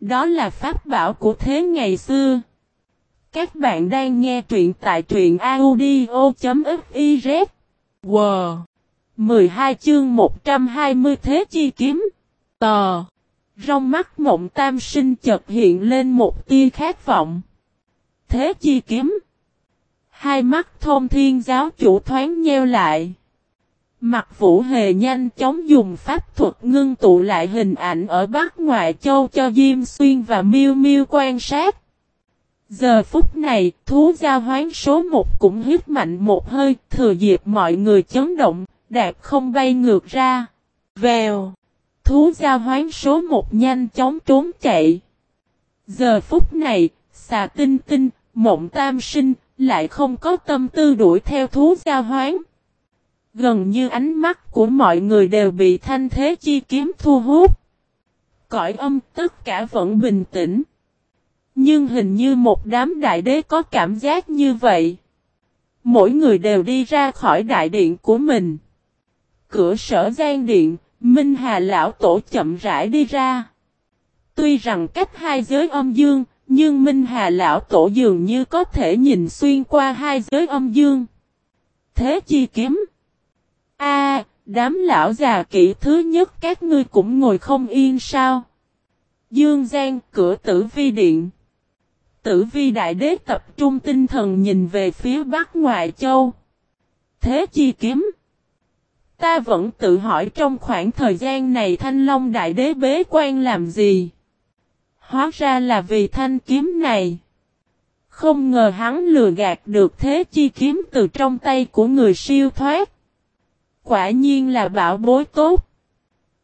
Đó là pháp bảo của thế ngày xưa. Các bạn đang nghe truyện tại truyện audio.fiz. Wow! 12 chương 120 Thế Chi Kiếm. Tò! Rong mắt mộng tam sinh chợt hiện lên một tia khát vọng. Thế Chi Kiếm. Hai mắt thông thiên giáo chủ thoáng nheo lại. Mặt vũ hề nhanh chóng dùng pháp thuật ngưng tụ lại hình ảnh ở Bắc Ngoại Châu cho Diêm Xuyên và Miêu Miêu quan sát. Giờ phút này, thú gia hoán số 1 cũng hít mạnh một hơi, thừa dịp mọi người chấn động, đạp không bay ngược ra. Vèo! Thú gia hoán số 1 nhanh chóng trốn chạy. Giờ phút này, xà tinh tinh, mộng tam sinh, lại không có tâm tư đuổi theo thú gia hoán. Gần như ánh mắt của mọi người đều bị thanh thế chi kiếm thu hút. Cõi âm tất cả vẫn bình tĩnh. Nhưng hình như một đám đại đế có cảm giác như vậy. Mỗi người đều đi ra khỏi đại điện của mình. Cửa sở gian điện, Minh Hà Lão Tổ chậm rãi đi ra. Tuy rằng cách hai giới âm dương, nhưng Minh Hà Lão Tổ dường như có thể nhìn xuyên qua hai giới âm dương. Thế chi kiếm? A, đám lão già kỹ thứ nhất các ngươi cũng ngồi không yên sao? Dương Giang cửa tử vi điện. Tử vi đại đế tập trung tinh thần nhìn về phía bắc ngoại châu. Thế chi kiếm? Ta vẫn tự hỏi trong khoảng thời gian này thanh long đại đế bế quan làm gì? Hóa ra là vì thanh kiếm này. Không ngờ hắn lừa gạt được thế chi kiếm từ trong tay của người siêu thoát. Quả nhiên là bảo bối tốt.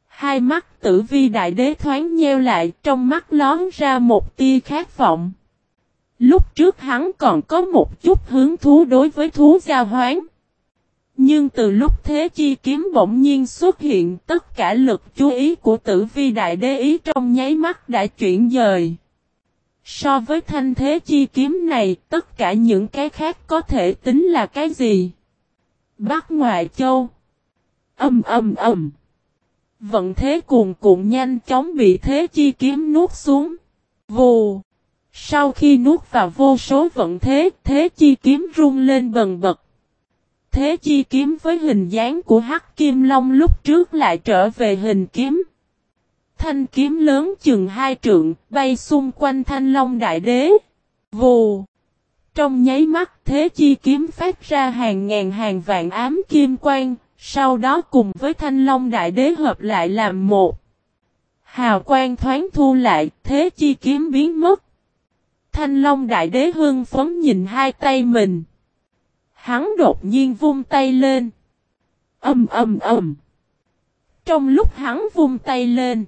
Hai mắt tử vi đại đế thoáng nheo lại, trong mắt lón ra một tia khát vọng. Lúc trước hắn còn có một chút hứng thú đối với thú giao hoán. Nhưng từ lúc thế chi kiếm bỗng nhiên xuất hiện, tất cả lực chú ý của tử vi đại đế ý trong nháy mắt đã chuyển dời. So với thanh thế chi kiếm này, tất cả những cái khác có thể tính là cái gì? Bắc Ngoại Châu Âm âm âm Vận thế cuồn cuộn nhanh chóng bị thế chi kiếm nuốt xuống. Vù sau khi nuốt vào vô số vận thế, thế chi kiếm rung lên bần bật. Thế chi kiếm với hình dáng của hắc kim long lúc trước lại trở về hình kiếm. Thanh kiếm lớn chừng hai trượng, bay xung quanh thanh long đại đế. Vù! Trong nháy mắt thế chi kiếm phát ra hàng ngàn hàng vạn ám kim quang, sau đó cùng với thanh long đại đế hợp lại làm một. Hào quang thoáng thu lại, thế chi kiếm biến mất. Thanh long đại đế hưng phấn nhìn hai tay mình. Hắn đột nhiên vung tay lên. Âm âm âm. Trong lúc hắn vung tay lên.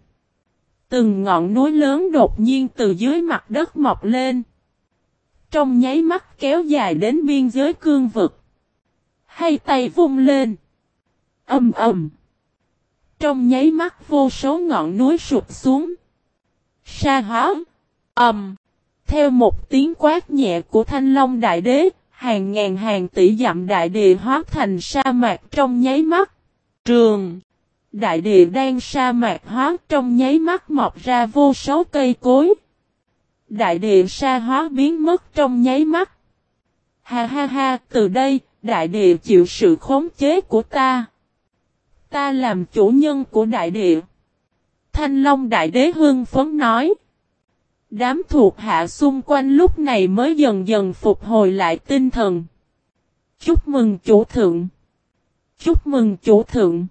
Từng ngọn núi lớn đột nhiên từ dưới mặt đất mọc lên. Trong nháy mắt kéo dài đến biên giới cương vực. Hai tay vung lên. Âm ầm. Trong nháy mắt vô số ngọn núi sụp xuống. Sa hóa. Ầm. Theo một tiếng quát nhẹ của thanh long đại đế, hàng ngàn hàng tỷ dặm đại địa hóa thành sa mạc trong nháy mắt. Trường. Đại địa đang sa mạc hóa trong nháy mắt mọc ra vô số cây cối. Đại địa sa hóa biến mất trong nháy mắt. Ha ha ha, từ đây, đại địa chịu sự khống chế của ta. Ta làm chủ nhân của đại địa. Thanh Long Đại Đế Hương phấn nói. Đám thuộc hạ xung quanh lúc này mới dần dần phục hồi lại tinh thần. Chúc mừng chủ thượng. Chúc mừng chủ thượng.